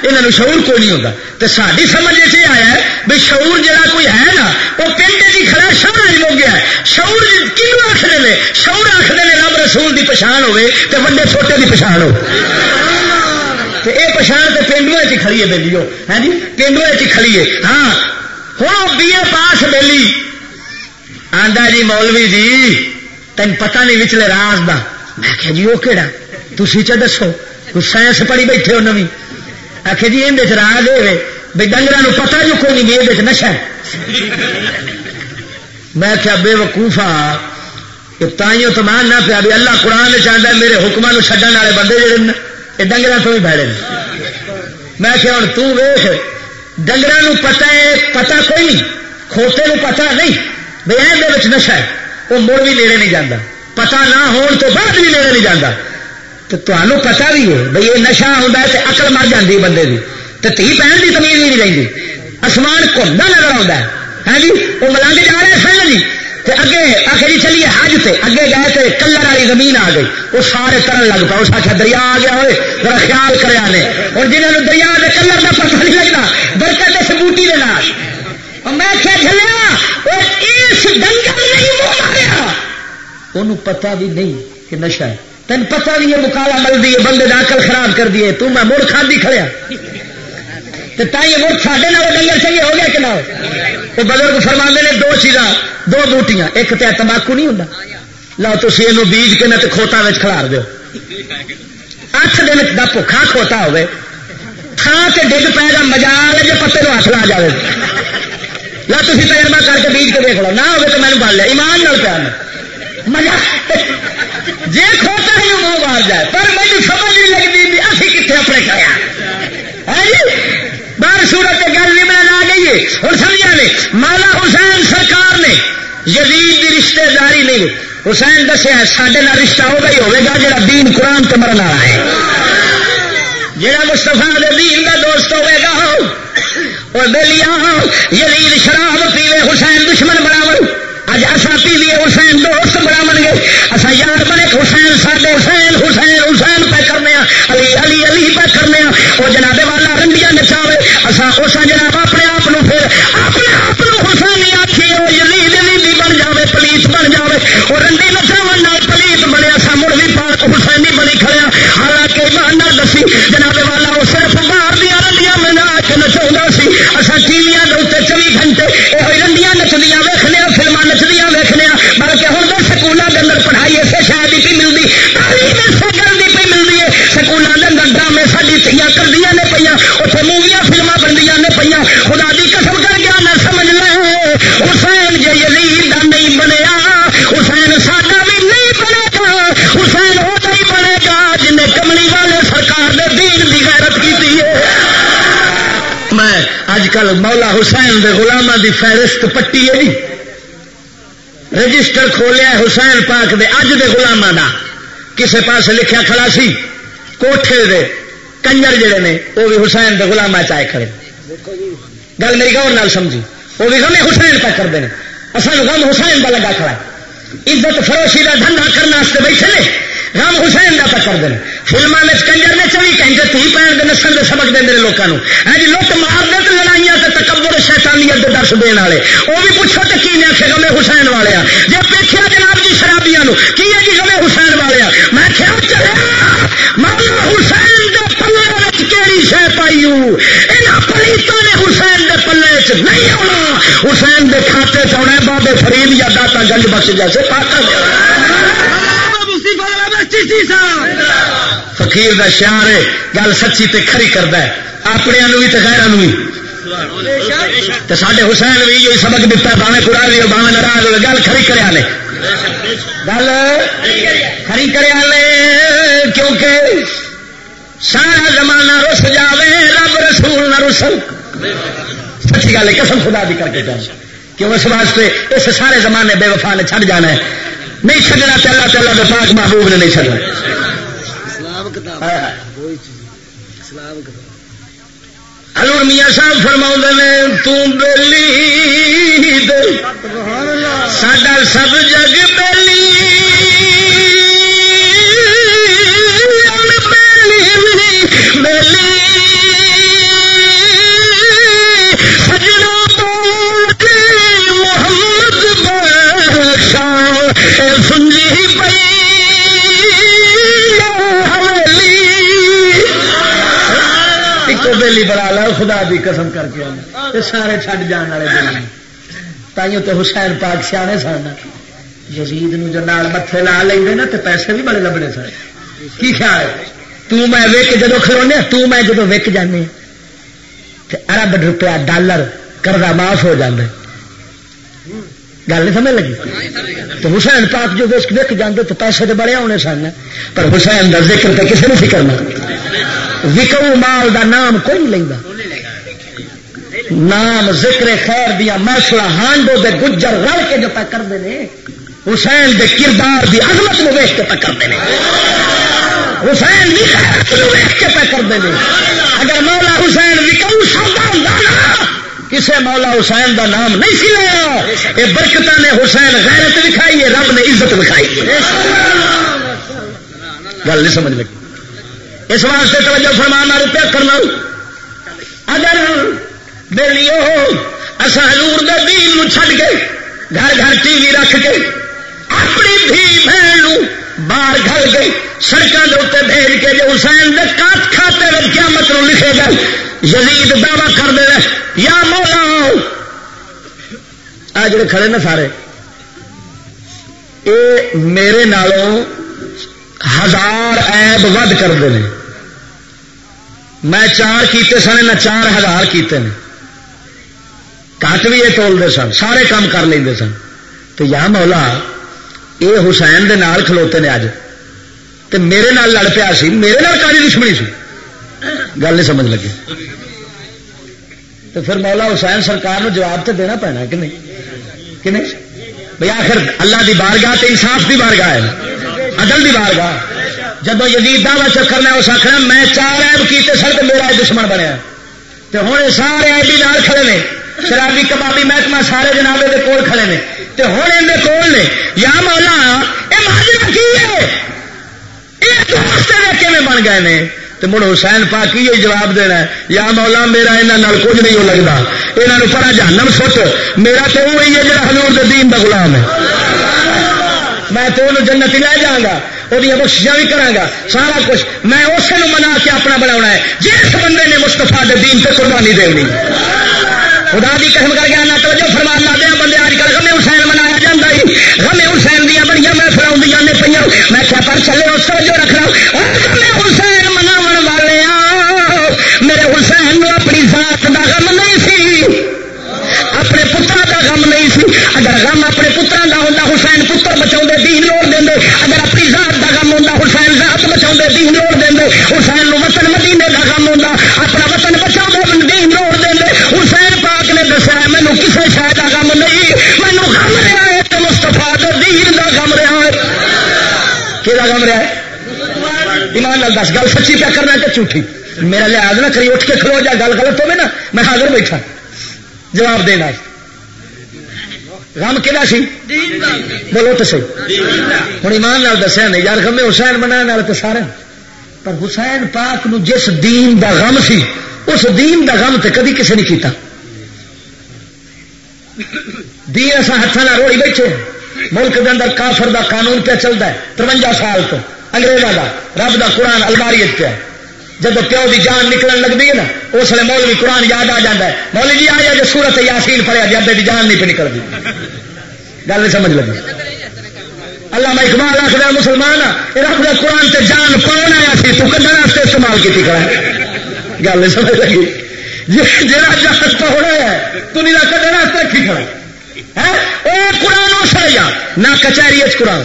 یہاں شعور کوئی نہیں ہوتا تو ساری سمجھ یہ آیا ہے بھی شعور جہاں کوئی ہے نا، وہ پنڈ کی کھڑا شہر ہو گیا ہے۔ شعور جی، کنو آخر نے؟ شعور آخر نے رب رسول کی پچھان ہوے تو وڈے چھوٹے کی پچھان ہو یہ پچھان تو پینڈو کھڑی ہے بہلی ہو ہاں جی پینڈو کھڑی ہے۔ ہاں ہوں بی اے پاس بہلی۔ آندا جی مولوی جی تین پتا نہیں وچلے راز دا۔ میں کہ جی وہ کہڑا تھی چ دسو؟ سائنس پڑھی بیٹھے ہو نمی آخ جی یہ راز دے بھائی ڈنگر پتا جو کوئی نہیں یہ نشا میں کیا بے وقوفا تائیوں تو مان نہ پیا بھی اللہ قرآن چاہتا ہے، میرے حکمان چڈن والے بندے جڑے یہ ڈنگر تو بھی بہڑے میں کیا ہوں تیخ ڈنگر پتا ہے پتا کوئی نہیں، کھوتے پتا نہیں۔ بھائی نشا ہے، وہ مڑ بھی لینے نہیں جانا پتا نہ ہون تو بعد بھی لینے نہیں جانا تو تمہیں پتا بھی ہے بھائی یہ نشا ہوتا ہے تو اکل مر جاتی بندے کی تو تھی پہن کی تمیز بھی نہیں رہتی آسمان کھلتا نظر آتا ہے۔ ہاں جی وہ ملنگ جا رہے سن جی۔ تے اگے آخر جی چلیے حج تے، اگے گئے تے کلر والی زمین آ گئی۔ وہ سارے ترن لگ پا اس آخر دریا آ گیا ہوئے، ذرا خیال کریا نے اور جنہوں دریا کے کلر کا پتہ نہیں لگتا برکت اس بوٹی کے نام میں کیا چلیا اس ڈنگر نہیں ماریا انہوں پتا بھی نہیں کہ نشا ہے۔ تین پتا بھی ہے، مکالا مل دی بندے داخل خراب کر دیے تو میں مڑ کھا بھی کھڑیا۔ تو تھی مڑ ساڈے نہ ڈنگر چنگے ہو گیا کہ نہ وہ بزرگ فرما نے دو چیزاں، دو بوٹیاں۔ ایک تو تمباکو نہیں ہوں لو تھی یہ بیج کے نہ کھوتا کھلار دو اٹھ دن کا بھوکھا کھوتا ہوے تھان سے ڈگ پائے گا، مجال ہے جو پتے ہاتھ لا جائے نہ تھی تجربہ کر کے بیج کے دیکھ لو، نہ ہوگا تو میں نے پڑھ لیا۔ ایمان نال پیار مزہ جی کھوتا ہی منہ مار جائے۔ پر مجھے سمجھ نہیں لگتی اسی کتنے اپنے کھایا جی؟ بار سورت گل نہیں میں آ گئی ہے اور سمجھا نے مالا حسین سرکار نے یزید کی رشتے داری نہیں۔ حسین دسیا سڈے رشتہ ہوگا ہی ہوگا جا دین قرآن تو مرن والا ہے۔ جہاں مستفا دین کا دوست ہوئے گا۔ اور بہلیا یزید شراب پیوے حسین دشمن براو اج اصا پیویے حسین دوست براو گے۔ اصا یار بنے حسین ساڈے حسین حسین حسین پہ کرنے علی علی علی پہ کرنے وہ جناب والا رنڈیاں نچاوے۔ اصا اس جناب اپنے آپ پھر اپنے آپ حسین آخیے وہ یزید بھی بن جائے پلیس بن جائے وہ رنڈی نچاو پلیس بنے اصا مڑ بھی پاک حسینی بنی کھڑیا حالانکہ ایمان دسی، جناب والا وہ صرف باہر دیا نچا سی۔ اصا ٹی وی کے چوبی گھنٹے یہ رنڈیاں نچدیا ویخنے فلما نچدیا ویخنے بلکہ ہوں تو سکولوں کے اندر پڑھائی اسے شاید ہی ملتی تعلیم اسے گل کی ملتی ہے سکولوں کے اندر ڈرامے ساری نے پہ اتنے موویاں فلما نے پہ خدا کی قسم کر گیا نہ سمجھ لے حسین جی یزید نہیں بنیا حسین ساڈا بھی نہیں بنے گا حسین وہ بنے گا جنہیں کملی والے سرکار نے دین کی غیرت کی اج کل مولا حسین دے غلامہ دی فہرست پٹی ہے۔ رجسٹر کھولیا حسین پاک دے، اج دے غلامہ دا۔ کسے پاس لکھیا کھڑا سی، کوٹھے دے، کنجر جڑے نے وہ بھی حسین دے غلامہ چائے کھڑے۔ گل میری گور نال سمجھی۔ وہ بھی ہمیں حسین پہ کرتے ہیں۔ اصل غم حسین کا لگا کھڑا عزت فروشی کا دھندا کرنے بیٹھے نے۔ رام حسین کا پکڑ دیں فلموں میں کنجر نے چوبی گھنٹے تھی پہن کے نسل کے سبق دیں لوگوں ہاں جی لٹ مار دے تو لڑائیاں تو تکبر، شیطانیت کے درس دن والے۔ وہ بھی پوچھو تو کی آخے گمے حسین والے جی پیچھا جناب جی شرابیاں کی ہے جی گمے حسین والے میں کیا چلے مولا حسین کے پلے کہڑی شہ پائی یہاں پلیتوں نے حسین کے پلے چ نہیں آنا حسین کے کھاتے چنا بابے فرید یا داتا گنج بخش جیسے چشتی پاتا فقیر کا شیار ہے، گل سچی تے کھری کرتا ہے۔ اپنے بھی تے غیران بھی سڈے حسین بھی یہ سبق دتا باوے پورا بھی باوے ناراض ہوئے، گل کھری کریا نے گل کھری کریا نے کیونکہ سارا زمانہ رس جاوے، رب رسول نہ رسل سچی گل ہے، قسم خدا بھی کر کے جاؤ کیوں اس واسطے اس سارے زمانے بے وفا نے چھڑ جانا ہے۔ نہیں چڈنا چلا چلا تو پاک محبوب نے نہیں چڈنا ہلور میاں صاحب فرما نے تیلی ساڈا سب جگ بیلی بیلی بیلی بڑا لا خدا دی قسم کر کے آنے سارے چھڈ جان والے تائیوں تو حسین پاک سیانے سن۔ یزید نو جو نال متے لا لیں نا تو پیسے بھی بڑے لبنے سن۔ کی خیال ہے؟ تو میں وک جدو کھلونے، تو میں جدو وک جانے۔ ارب روپیہ ڈالر کردہ معاف ہو جاندے۔ گل نہیں سمجھ لگی؟ تو حسین پاک جو وک جاندے تو پیسے تو بڑے ہونے سن۔ پر حسین کا ذکر تو کسی نے کرنا وکو مال دا نام کوئی نہیں لینا نام ذکر خیر دیا محسوس ہانڈو دے گجر رل کے جو پہ کرتے ہیں حسین دے کردار دی عظمت میں ویچ کے پہ کرتے ہیں۔ حسین ویچ کے پہ کرتے ہیں۔ اگر مولا حسین وکو سودا ہوں کسے مولا حسین دا نام نہیں سی لیا. یہ برکت نے حسین غیرت دکھائی ہے رب نے عزت دکھائی گل نہیں سمجھ لگی. اس واسطے توجہ فرمانا روپیہ کرنا. اگر میری اصا ہلور دین چھڈ کے، گھر گھر ٹی وی رکھ کے، اپنی دھی بہن باہر گھر گئی سڑکوں کے اتنے بھیج کے جو حسین نے کات کھاتے میں کیا مطلب لکھے گا۔ یزید دعوی کر دے یا مولا۔ آ جڑے کھڑے نا سارے، اے میرے نالوں ہزار ایب ود کرتے ہیں۔ میں چار کیتے سن، نہ چار ہزار کیتے ہیں۔ کٹ بھی یہ تولتے سن، سارے کام کر لیں سن۔ تو یا مولا یہ حسین دے نال کھلوتے نے اج۔ تو میرے نال لڑ پیا سی، میرے نال کاری دشمنی سی۔ گل نہیں سمجھ لگی۔ تو پھر مولا حسین سرکار جواب تو دینا پینا کہ نہیں؟ کہ نہیں؟ بھائی آخر اللہ دی بارگاہ تے انصاف دی بارگاہ ہے۔ عدل دی بارگاہ۔ جب یزید دعوی چکر میں اس آخر میں چار ایب کیتے سر تو میرا دشمن بنیا۔ تو ہوں سارے ایبی نال کھڑے نے۔ شرابی کبابی محکمہ سارے جنابے کے کول کھڑے نے۔ تو ہوں اندر کول نے۔ یا مولا یہ ماجرا کی ہے؟ یہ راستے میں بن گئے نے؟ تو مڑ حسین پاک یہ جواب دینا ہے۔ یا مولا، میرا یہاں کچھ نہیں ہو لگتا یہاں پڑا جانم سوچ میرا تو وہی ہے جڑا حضور دین کا غلام ہے۔ میں تو انہوں جنت لے جا گا وہ بخشیاں بھی کرا سارا کچھ میں اسے منا کے اپنا بنا ہے۔ جس بندے نے مستفا دین سے قربانی دینی۔ خدا کی قسم کر کے آنا تو جو فرمان لا دیا، بندے آج کل غم حسین منایا جا ہی۔ غم حسین دیا بڑی میں فراؤ نے پہ میں کیا پر چلے اس توجہ رکھنا غم حسین منا والے میرے حسین اپنی ذات کا غم نہیں سی۔ اپنے پترا کا غم نہیں سی۔ اگر غم اپنے پترا کا ہوتا حسین پتر بچاؤ دین لوڑ دیں اگر اپنی ذات کا غم ہوتا حسین ذات بچاؤ دین لوڑ دیں حسین وطن مدینے کا غم ہوتا اپنا وطن بچاؤ دین لوڑ دیں حسین پاک نے دسا مینو کسی شاید کا غم نہیں مینو غم رہا ہے تو مستفا دین کا غم رہا ہے۔ کہ غم رہا ہے؟ ایمان لال دس، گل سچی پیا کرنا کہ جھوٹھی؟ میرا لحاظ نہ کری اٹھ کے کھلو جا، گل غلط ہوگی نا، میں حاضر بیٹھا۔ جواب دینا غم کہڑا سی؟ بولو تو صحیح۔ ہوں ایمان نال دسیا نہیں یار غم حسین بنا تو سارے۔ پر حسین پاک نو جس دین دا غم سی، اس دین دا غم تے کدی کسی نے کیتا۔ دین اصا ہاتھوں روڑی بیٹھے ملک کے اندر کافر دا قانون پہ چلتا ہے ترونجا سال تو انگریزوں کا رب دا قرآن الماری پہ جب پیو کی جان نکلن لگتی ہے نا اس لیے مولوی قرآن یاد آ جاتا ہے مولوی جی آ جائے سورت یاسین پڑیا جب کی جان نہیں پہ نکلتی گل نہیں سمجھ لگی اللہ میں اقبال آخر مسلمان رب دا قرآن تے جان پاؤن آیا سی تو کھڑا استعمال کی کرا گل نہیں سمجھ لگی جہاں جہاز پاؤنا ہے دنیا کھڑا رکھی کھڑا ہے؟ قرآن اس لیا نہ کچہری قرآن،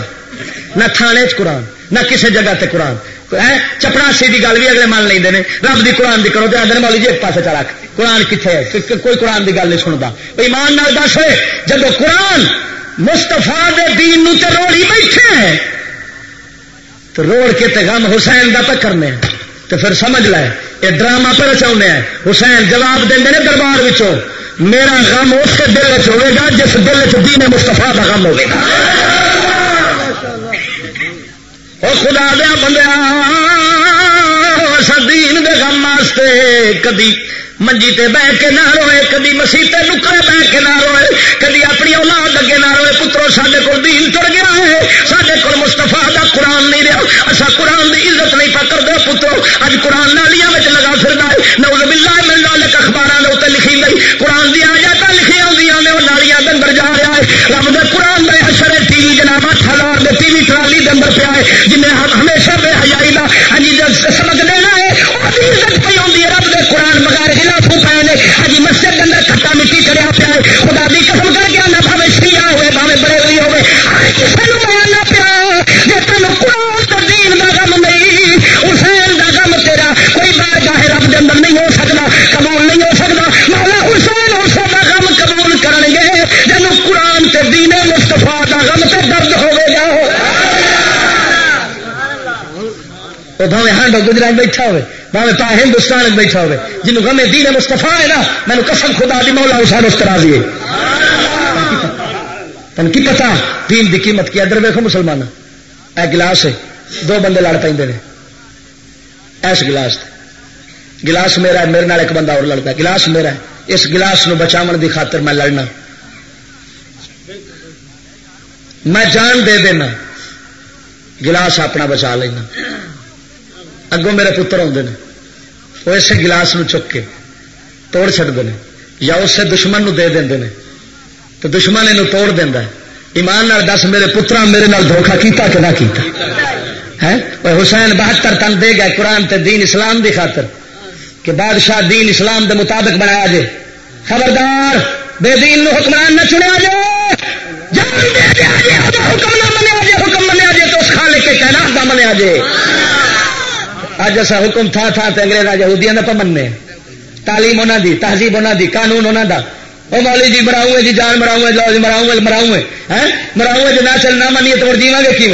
نہ تھانے قرآن، نہ کسی جگہ تے قرآن۔ چپڑاسی کی گل بھی اگلے من لیں رب کی قرآن کی کرو تو آدھے مولی جی ایک پاس چلا قرآن کتنے ہے؟ کوئی قرآن کی گل نہیں سنتا ایمان نال دس جب قرآن مستفا دین نو تے روڑی بیٹھے ہیں تو روڑ کے تے غم حسین کا پہ کرنے تو پھر سمجھ لے یہ ڈرامہ پہ رچاؤنے ہیں۔ حسین جواب دیں دربار میرا غم اس دل چ ہوے گا جس دل چ دین مستفا کا غم ہوگا خدا دیا بندہ سدین دے غم واسطے کدی منجی تے بہ کے نہ روئے، کدی مسیح نکرے بہ کے نہ روئے، کدی اپنی اولاد اگے نہ روئے، پترو سارے کو دین تر گیا ہے سارے کو مستفا دا قرآن نہیں رہا اصا قرآن دی عزت نہیں پکڑ دو پترو اج قرآن نالیاں لگا پھر نوز بلا ملنا لک اخبار اتنے لکھی گئی، قرآن دیا جاتا لکھی آدی نے وہ نالیاں دندر جا رہا ہے، رب دے قرآن دے اثر ٹی وی جناب اٹھ ہزار ٹی وی ٹرالی دندر پیا ہے، جنہیں ہمیشہ بے حجائی کا ہاں جی سمجھ لینا کوئی چاہے رب کے اندر نہیں ہو سکتا قبول نہیں ہو سکتا مولا حسین حسین کا غم قبول کریں گے جن قرآن سے دین مستفا کا غم تو درد ہوے گا۔ وہ بھاوے ہانڈ گجرات بیٹھا ہوئے بھاوے پا ہندوستان بیٹھا ہوئے جنوب گمے دین مستفا ہے نا مینو قسم خدا دی مولا حسین اس طرح دیے تین کی پتا دین دی قیمت کی؟ ادھر ویکو مسلمان، اے گلاس ہے، دو بندے لڑ پہ ایس گلاس گلاس میرا ہے، میرے نال ایک بندہ اور لڑتا ہے۔ گلاس میرا ہے۔ اس گلاس نو بچاؤ دی خاطر میں لڑنا۔ میں جان دے دینا۔ گلاس اپنا بچا لینا۔ اگوں میرے پتر آتے ہیں وہ اسے گلاس نو چک کے توڑ چڑتے ہیں یا اسے دشمن نو دے دیں تو دشمن یہ توڑ دینا ایمان نال دس، میرے پترا میرے نال دھوکھا کیتا کہ نہ کیتا۔ ہے حسین بہتر تن دے گئے قرآن تے دین اسلام دی خاطر۔ کہ بادشاہ دین اسلام دے مطابق بنایا جائے خبردار، بے دین نو حکمران نہ چنیا جے۔ حکم نہ منیا جے، حکم منیا جے تو اس خالق کے کائنات نہ منیا جے۔ اج ایسا حکم تھا تھا تو انگریز یہودیاں کا پمنے تعلیم انہوں دی، تہذیب انہوں دی، قانون انہوں دا۔ وہ مولی جی مراؤں جی جان مراؤں لو جی مراؤں مراؤں مراؤں جی نہ چل نہ منیے تو جیوا گے کی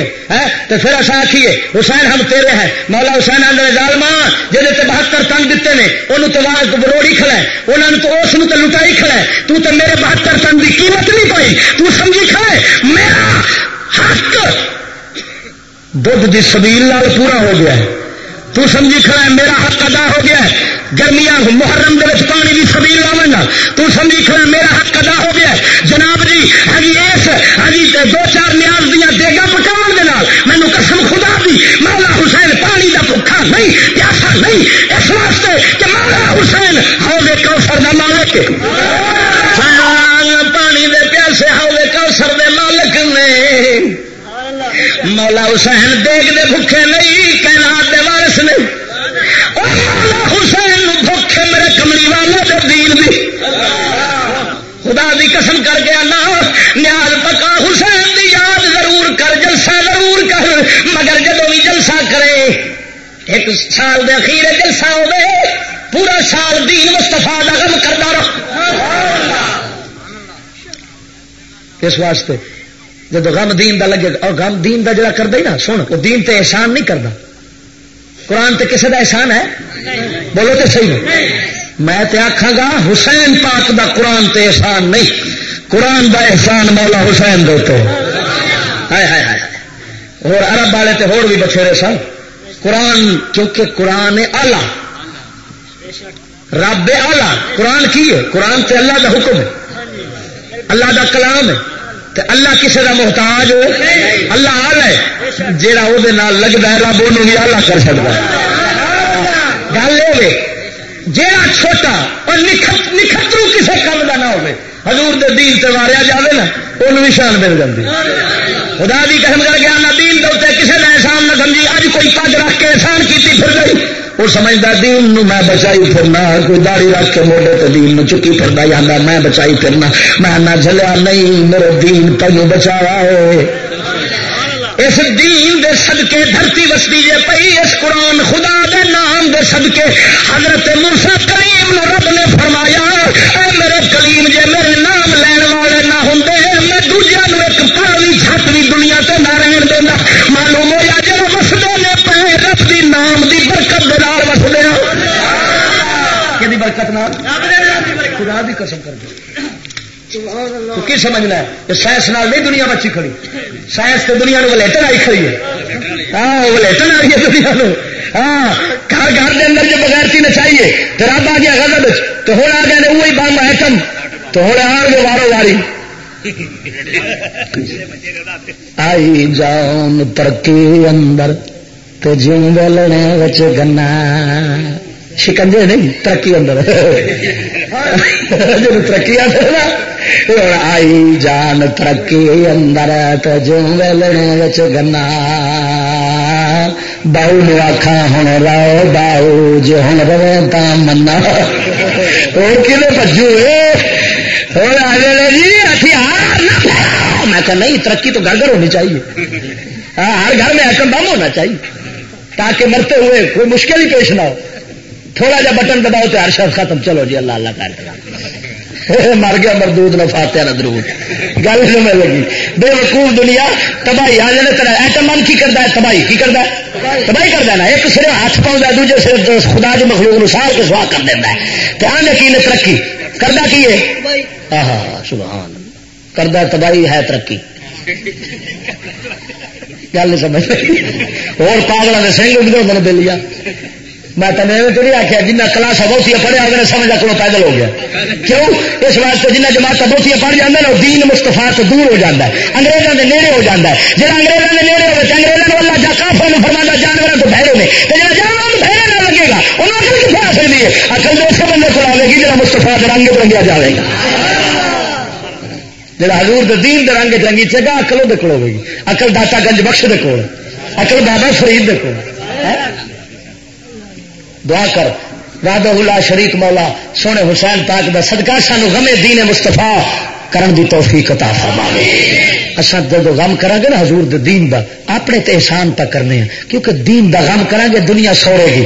تو پھر اصا آخیے حسین ہم تیرے ہیں۔ مولا حسین آدھے ظالما جہے بہتر تنگ دیتے ہیں انہوں تو روڑی کھڑا ہے۔ انہوں تو اس تو لٹائی کھڑا ہے۔ تو تے میرے بہتر تنگ کی قیمت نہیں پائی۔ تو سمجھی کھڑا ہے، میرا حق دھد کی سبیل لال پورا ہو گیا ہے۔ تو سمجھی کھڑا ہے، میرا حق ادا ہو گیا ہے۔ گرمیاں محرم دے پانی کی سبھی لاوا تو سمجھی کھڑا میرا حق ادا ہو گیا ہے۔ جناب جی, ہاں جی، ہی اس ہی ہاں جی، دو چار نیاز دیا دیگا پکاؤ کے مینو قسم خدا دی، مولا حسین پانی کا بکھا نہیں، پیاسا نہیں۔ اس واسطے کہ مولا حسین ہو کوسر کا مالک پانی مولا حسین دیکھ دے بھوکے نہیں کہنا دے وارس نہیں مولا حسین بھوکے میرے کملی والا دے دین بھی خدا دی قسم کر کے آنا نیاز پکا حسین دی یاد ضرور کر جلسہ ضرور کر مگر جدو بھی جلسہ کرے ایک سال دے اخیر جلسہ ہوے پورا سال دین مستفا غم کرتا رہو۔ اس واسطے؟ جب غم دین دا لگے اور غم دین دا جڑا کرتا ہی نا، سن، وہ دین تے احسان نہیں کرتا قرآن تے کسے دا احسان ہے؟ بولو تو صحیح۔ میں تے آخا گا، حسین پاک دا قرآن تے احسان نہیں۔ قرآن دا احسان مولا حسین دیتے اور عرب والے تو ہو بھی بچے سن۔ قرآن، کیونکہ قرآن آلہ رب آلہ قرآن کی ہے؟ قرآن تے اللہ دا حکم ہے۔ اللہ دا کلام ہے۔ تے اللہ کسی کا محتاج ہو اللہ آلہ ہے۔ جہاں وہ لگتا ہے، رب وہ بھی آلہ کر سکتا ہے۔ گل یہ جہاں چھوٹا اور نکھت نکھترو کسی کام کا نہ ہوئے۔ حضور دے دین سے ماریا جائے نا ان بھی شان مل جاتی خدا بھی قسم کر گیا نہ دین دے کسی نے احسان نہ سمجھی۔ اج کوئی پگ رکھ کے احسان کی پھر گئی وہ سمجھتا دین نو میں بچائی پھرنا، کوئی داڑی رکھ کے موڈے تو دین نو چکی پھرنا، یا میں بچائی پھرنا۔ میں نہ جلیا نہیں، میرے دین تین بچایا ہے اس دین دے صدقے دھرتی وستی جے پئی، اس قرآن خدا دے نام دے صدقے۔ حضرت موسا کریم نو رب نے فرمایا، اے میرے کلیم، جے میرے نام لین والے نہ ہوں میں دوجیا نو ایک پڑی چھت بھی دنیا تے نہ رہن دینا معلوم ہوا جب وسدے نے پے رب دی نام دی برکت دے نال وسدے برکت نال؟ خدا دی قسم کر دے۔ تو کی سمجھنا ہے؟ سائنس نال نہیں دنیا بچی کھڑی۔ سائنس تو دنیا ولیٹن آئی کھڑی ہے۔ ہاں ولیٹن آئی ہے دنیا ہاں گھر گھر کے اندر جو بغیر تھی نچائیے تو رب آ گیا غزب تو ہوں آ گئے وہی بم ایٹم۔ تو ہوں آ گئے وارو واری۔ آئی جان ترقی اندر تو جوں ویلنے گنا۔ شکنجے نہیں، ترقی اندر۔ جب ترقی آئی جان ترقی اندر تو جو ویلنے گنا۔ باؤ نو آخا ہوں لاؤ باؤ جی ہوں روے تو منا۔ اور کھلے بجو جی ہتھیار میں کہ نہیں، ترقی تو گھر گھر ہونی چاہیے۔ ہاں، ہر گھر میں ایٹم بم ہونا چاہیے، تاکہ مرتے ہوئے کوئی مشکل ہی پیش نہ ہو۔ تھوڑا جا بٹن دباؤ تو ہر شخص ختم، چلو جی اللہ اللہ کر مر گیا مردود نہ فاتیا نہ درود۔ گل سمجھ لگی۔ بے وقوف دنیا، تباہی آ جانے تیرا ایٹم بم کی کرتا ہے؟ تباہی، کی کرتا ہے؟ تباہی کرتا ہے نا، ایک صرف ہاتھ پاؤں ہے، دوجے صرف خدا کی مخلوق نو سال کے سواہ کر دینا ہے۔ تو آن ہاں، یقین ترقی۔ کرتا کی ہے؟ ہاں سبحان۔ کرتا تباہی ہے، ترقی۔ گل سمجھ اور پاگلوں نے سنگ اگتے ہوتے ہیں بلیا میں تمہیں تو نہیں آخیا جنہیں کلاسا بہتیا پڑھیا اگر سمجھ کو پیدل ہو گیا۔ کیوں؟ اس واسطے جنہیں جماعت بہتیا پڑھ جانا نا دین مستفا تو دور ہو جاتا ہے۔ انگریزوں کے نیڑے ہو جاتا ہے۔ جہاں انگریزوں کے نیڑے ہوئے تو انگریزوں والا جا کافا فرما جانوروں تو بہرے نے۔ تو جہاں جانور بہرے نہ لگے گا انہوں نے کتنے آ سکتی ہے؟ اکل تو اسے بندے کو آئے گی جہاں مستفا رنگ رنگیا جائے گا۔ جہاں حضور دین دے رنگ رنگی چاہے اکل وہ کول ہوگی اکل داتا گنج بخش دے کول اکل بابا فرید دے کول۔ دعا کر. راد اللہ شریف مولا، سونے حسین پاک دا صدقہ، سانو غمے دین مستفا کرن دی توفیق عطا فرما اساں جب غم کرا گے نا، حضور دے دین دا، اپنے تے احسان تک کرنے ہیں. کیونکہ دین دا غم کرا گے دنیا سوڑے گی،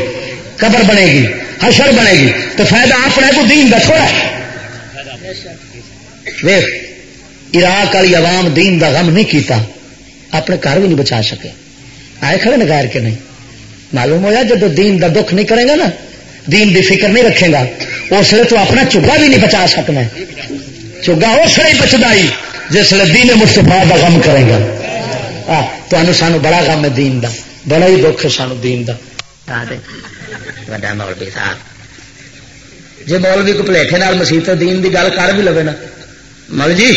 قبر بنے گی، حشر بنے گی. تو فائدہ اپنے کو دین دا تھوڑا ویخ، عراق والی عوام دین دا غم نہیں کیتا، اپنے گھر بھی نہیں بچا سکے. آئے کھڑے نگار کے نہیں؟ معلوم ہوا جب دین دا دکھ نہیں کرے گا نا، دین دی فکر نہیں رکھے گا، اس لیے تو اپنا چگا بھی نہیں بچا سکنا۔ چگا اس لیے بچتا ہی جس لیے دین مستفا کا غم کرے گا۔ تو سانو بڑا غم ہے دین دا۔ بڑا ہی دکھ ہے سانو دین دا۔ مولوی صاحب۔ جی مولوی کو پلیٹے مسیح دین دی گل کر بھی لگے نا۔ مول جی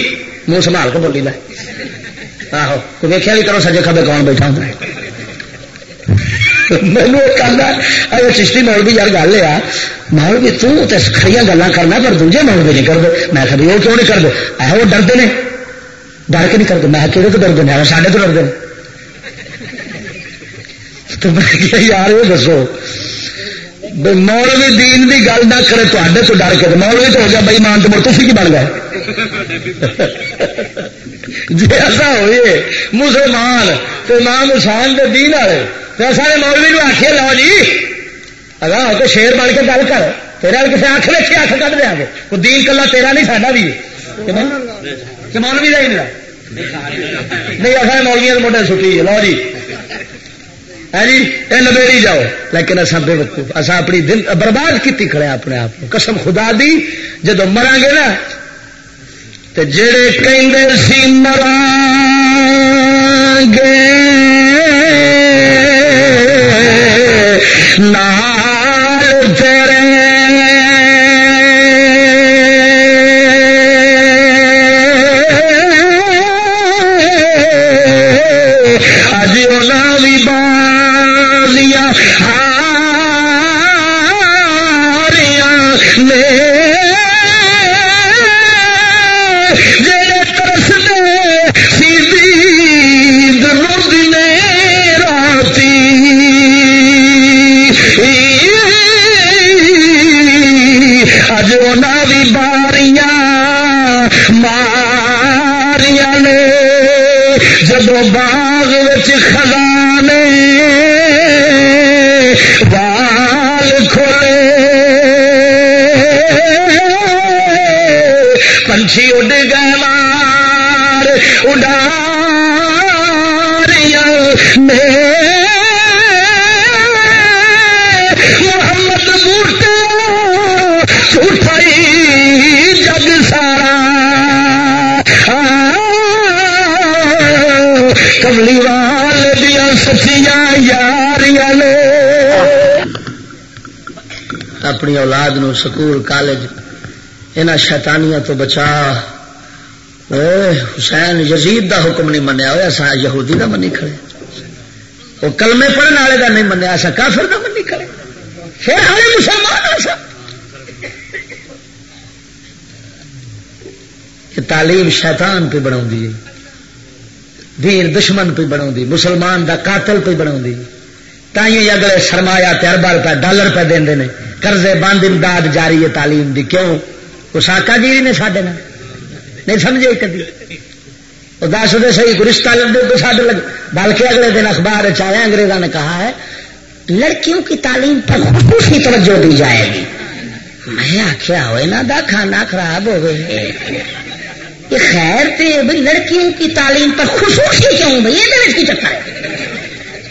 منہ سنبھال کے بولی لے آہو کوئی بھی کرو، سجے کبے کون بیٹھا ہوں مینو چشتی مول یار گل ہے مول بھی تھی گلا کرنا پر دوجے مول بھی نہیں کرتے میں کہ وہ کیوں نہیں کرتے آ وہ ڈرتے ہیں ڈر کے نہیں کرتے میں کہڑے تو ڈرتے ہیں سارے تو ڈرتے یار وہ دسو مول بھی دین کی گل نہ کرے تے تو ڈر کے مول بھی تو ہو گیا بھائی مان تو مڑ تھی کی بن گئے؟ جی ایسا ہوئے، مسلمان تو امام حسین دے دین والے تو سارے مولوی نو آخیا لو جی اگر تو شیر بن کے گل کر تیرا کسی آخ لکھے آخ کھ دیا گے کوئی دین کلا تیرا نہیں، ساڈا بھی مولوی کا ہی نہیں نہیں اصل مولویا کے موٹے چھٹی ہے، لو جی۔ ہے جی؟ یہ نبیڑی جاؤ۔ لیکن اصا بے وقوف اصا اپنی دل برباد کی کھڑے اپنے آپ قسم خدا دی جدو مرا گے نا تو جڑے کہ سی مرا گے نہ اپنی اولاد نو سکول، کالج یہاں شیطانیاں تو بچا۔ حسین یزید دا حکم نہیں منیا ہوا سا یہودی دا منی کھڑے۔ وہ کلمے پڑھنے والے دا نہیں منیا سا کافر دا منی کھڑے۔ پھر ہمیں مسلمان ہاں سا تعلیم شیطان پہ بنا دین دشمن پہ بنا مسلمان دا قاتل پہ بنا تھی اگلے سرمایا اربا روپئے ڈالر پہ دے قرضے بند امداد جاری ہے تعلیم دی، کیوں؟ وہ ساکا گیری نے سڈے نہیں سمجھے کدی وہ دس دے صحیح رشتہ لگے تو سڈے لگ بلکہ اگلے دن اخبار چاہے انگریزوں نے کہا ہے، لڑکیوں کی تعلیم پر خصوصی توجہ دی جائے گی۔ میں آخیا ہوئے نا دا کھانا خراب ہو گئے۔ یہ خیر تھے بھائی لڑکیوں کی تعلیم پر خصوصی کیوں؟ بھائی یہ کی چکر ہے۔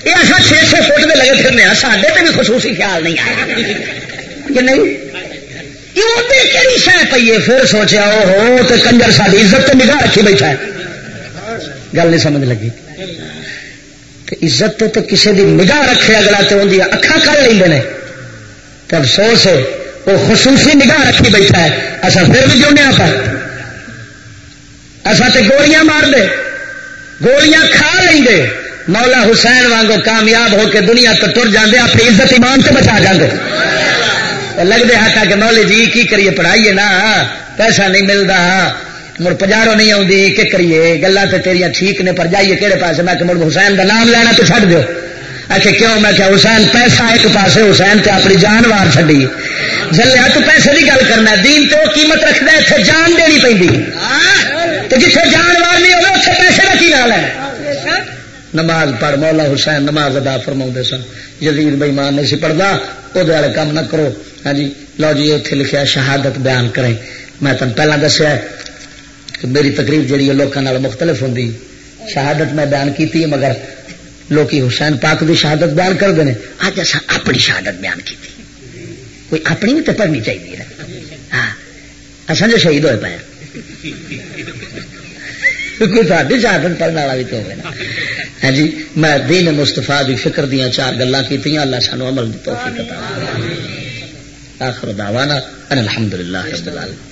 یہ ایسا چھ چھ فٹ میں لگے پھرنے سڈے پہ بھی خصوصی خیال نہیں آیا۔ کہ نہیں؟ کہڑی شہ پیے پھر سوچا وہ ہو تو کنجر ساری عزت تو نگاہ رکھی بیٹھا ہے۔ گل نہیں سمجھ لگی۔ عزت تو کسی کی نگاہ رکھے اگلا تو ان اکھا کر لیں تو افسوس ہے، وہ خصوصی نگاہ رکھی بیٹھا ہے۔ اصا پھر بھی جونے پر اصا تو گولیاں مار دے گولیاں کھا لیں گے مولا حسین وانگو کامیاب ہو کے دنیا تو تر جاندے، اپنی عزت ایمان سے بچا جاندے۔ لگتے ہاتھ کہ مولی جی کی کریے پڑھائیے نا، پیسہ نہیں ملتا مڑ پجارو نہیں آتی کہ کریے؟ گلا تو تیریا ٹھیک نے، پر جائیے کہڑے پاس میں کہ مڑ حسین کا نام لینا تو چڑھ دو آخر کیوں؟ میں کہ حسین پیسہ ایک پاس حسین تے اپنی جان وار چڈی جلیا تو پیسے کی گل کرنا، دین تو قیمت رکھنا اتنے جان دینی پہ جتنے جان وار نہیں ہوگا اتنے پیسے کا کی نال ہے؟ نماز پڑھ، مولا حسین نماز ادا فرما سن۔ جزیر بئیمان نہیں سی پڑھتا وہ کام نہ کرو۔ ہاں جی لو جی اتنے لکھا شہادت بیان کریں۔ میں تم پہلے دسیا کہ میری تقریر جی لوگوں مختلف ہوں شہادت میں بیان کی مگر لوگ حسین پاک کی شہادت بیان کرتے ہیں اج اصا اپنی شہادت بیان کی کوئی اپنی بھی تو پڑھنی چاہیے ہاں اصل جو شہید ہوئے پائے کوئی ساری شہادت پڑھنے والا بھی تو ہوگا ہاں جی میں دین مستفا کی فکر دیا چار گلا کی اللہ سانو عمل توفیق عطا آخر دعوانا ان الحمدللہ رب العالمین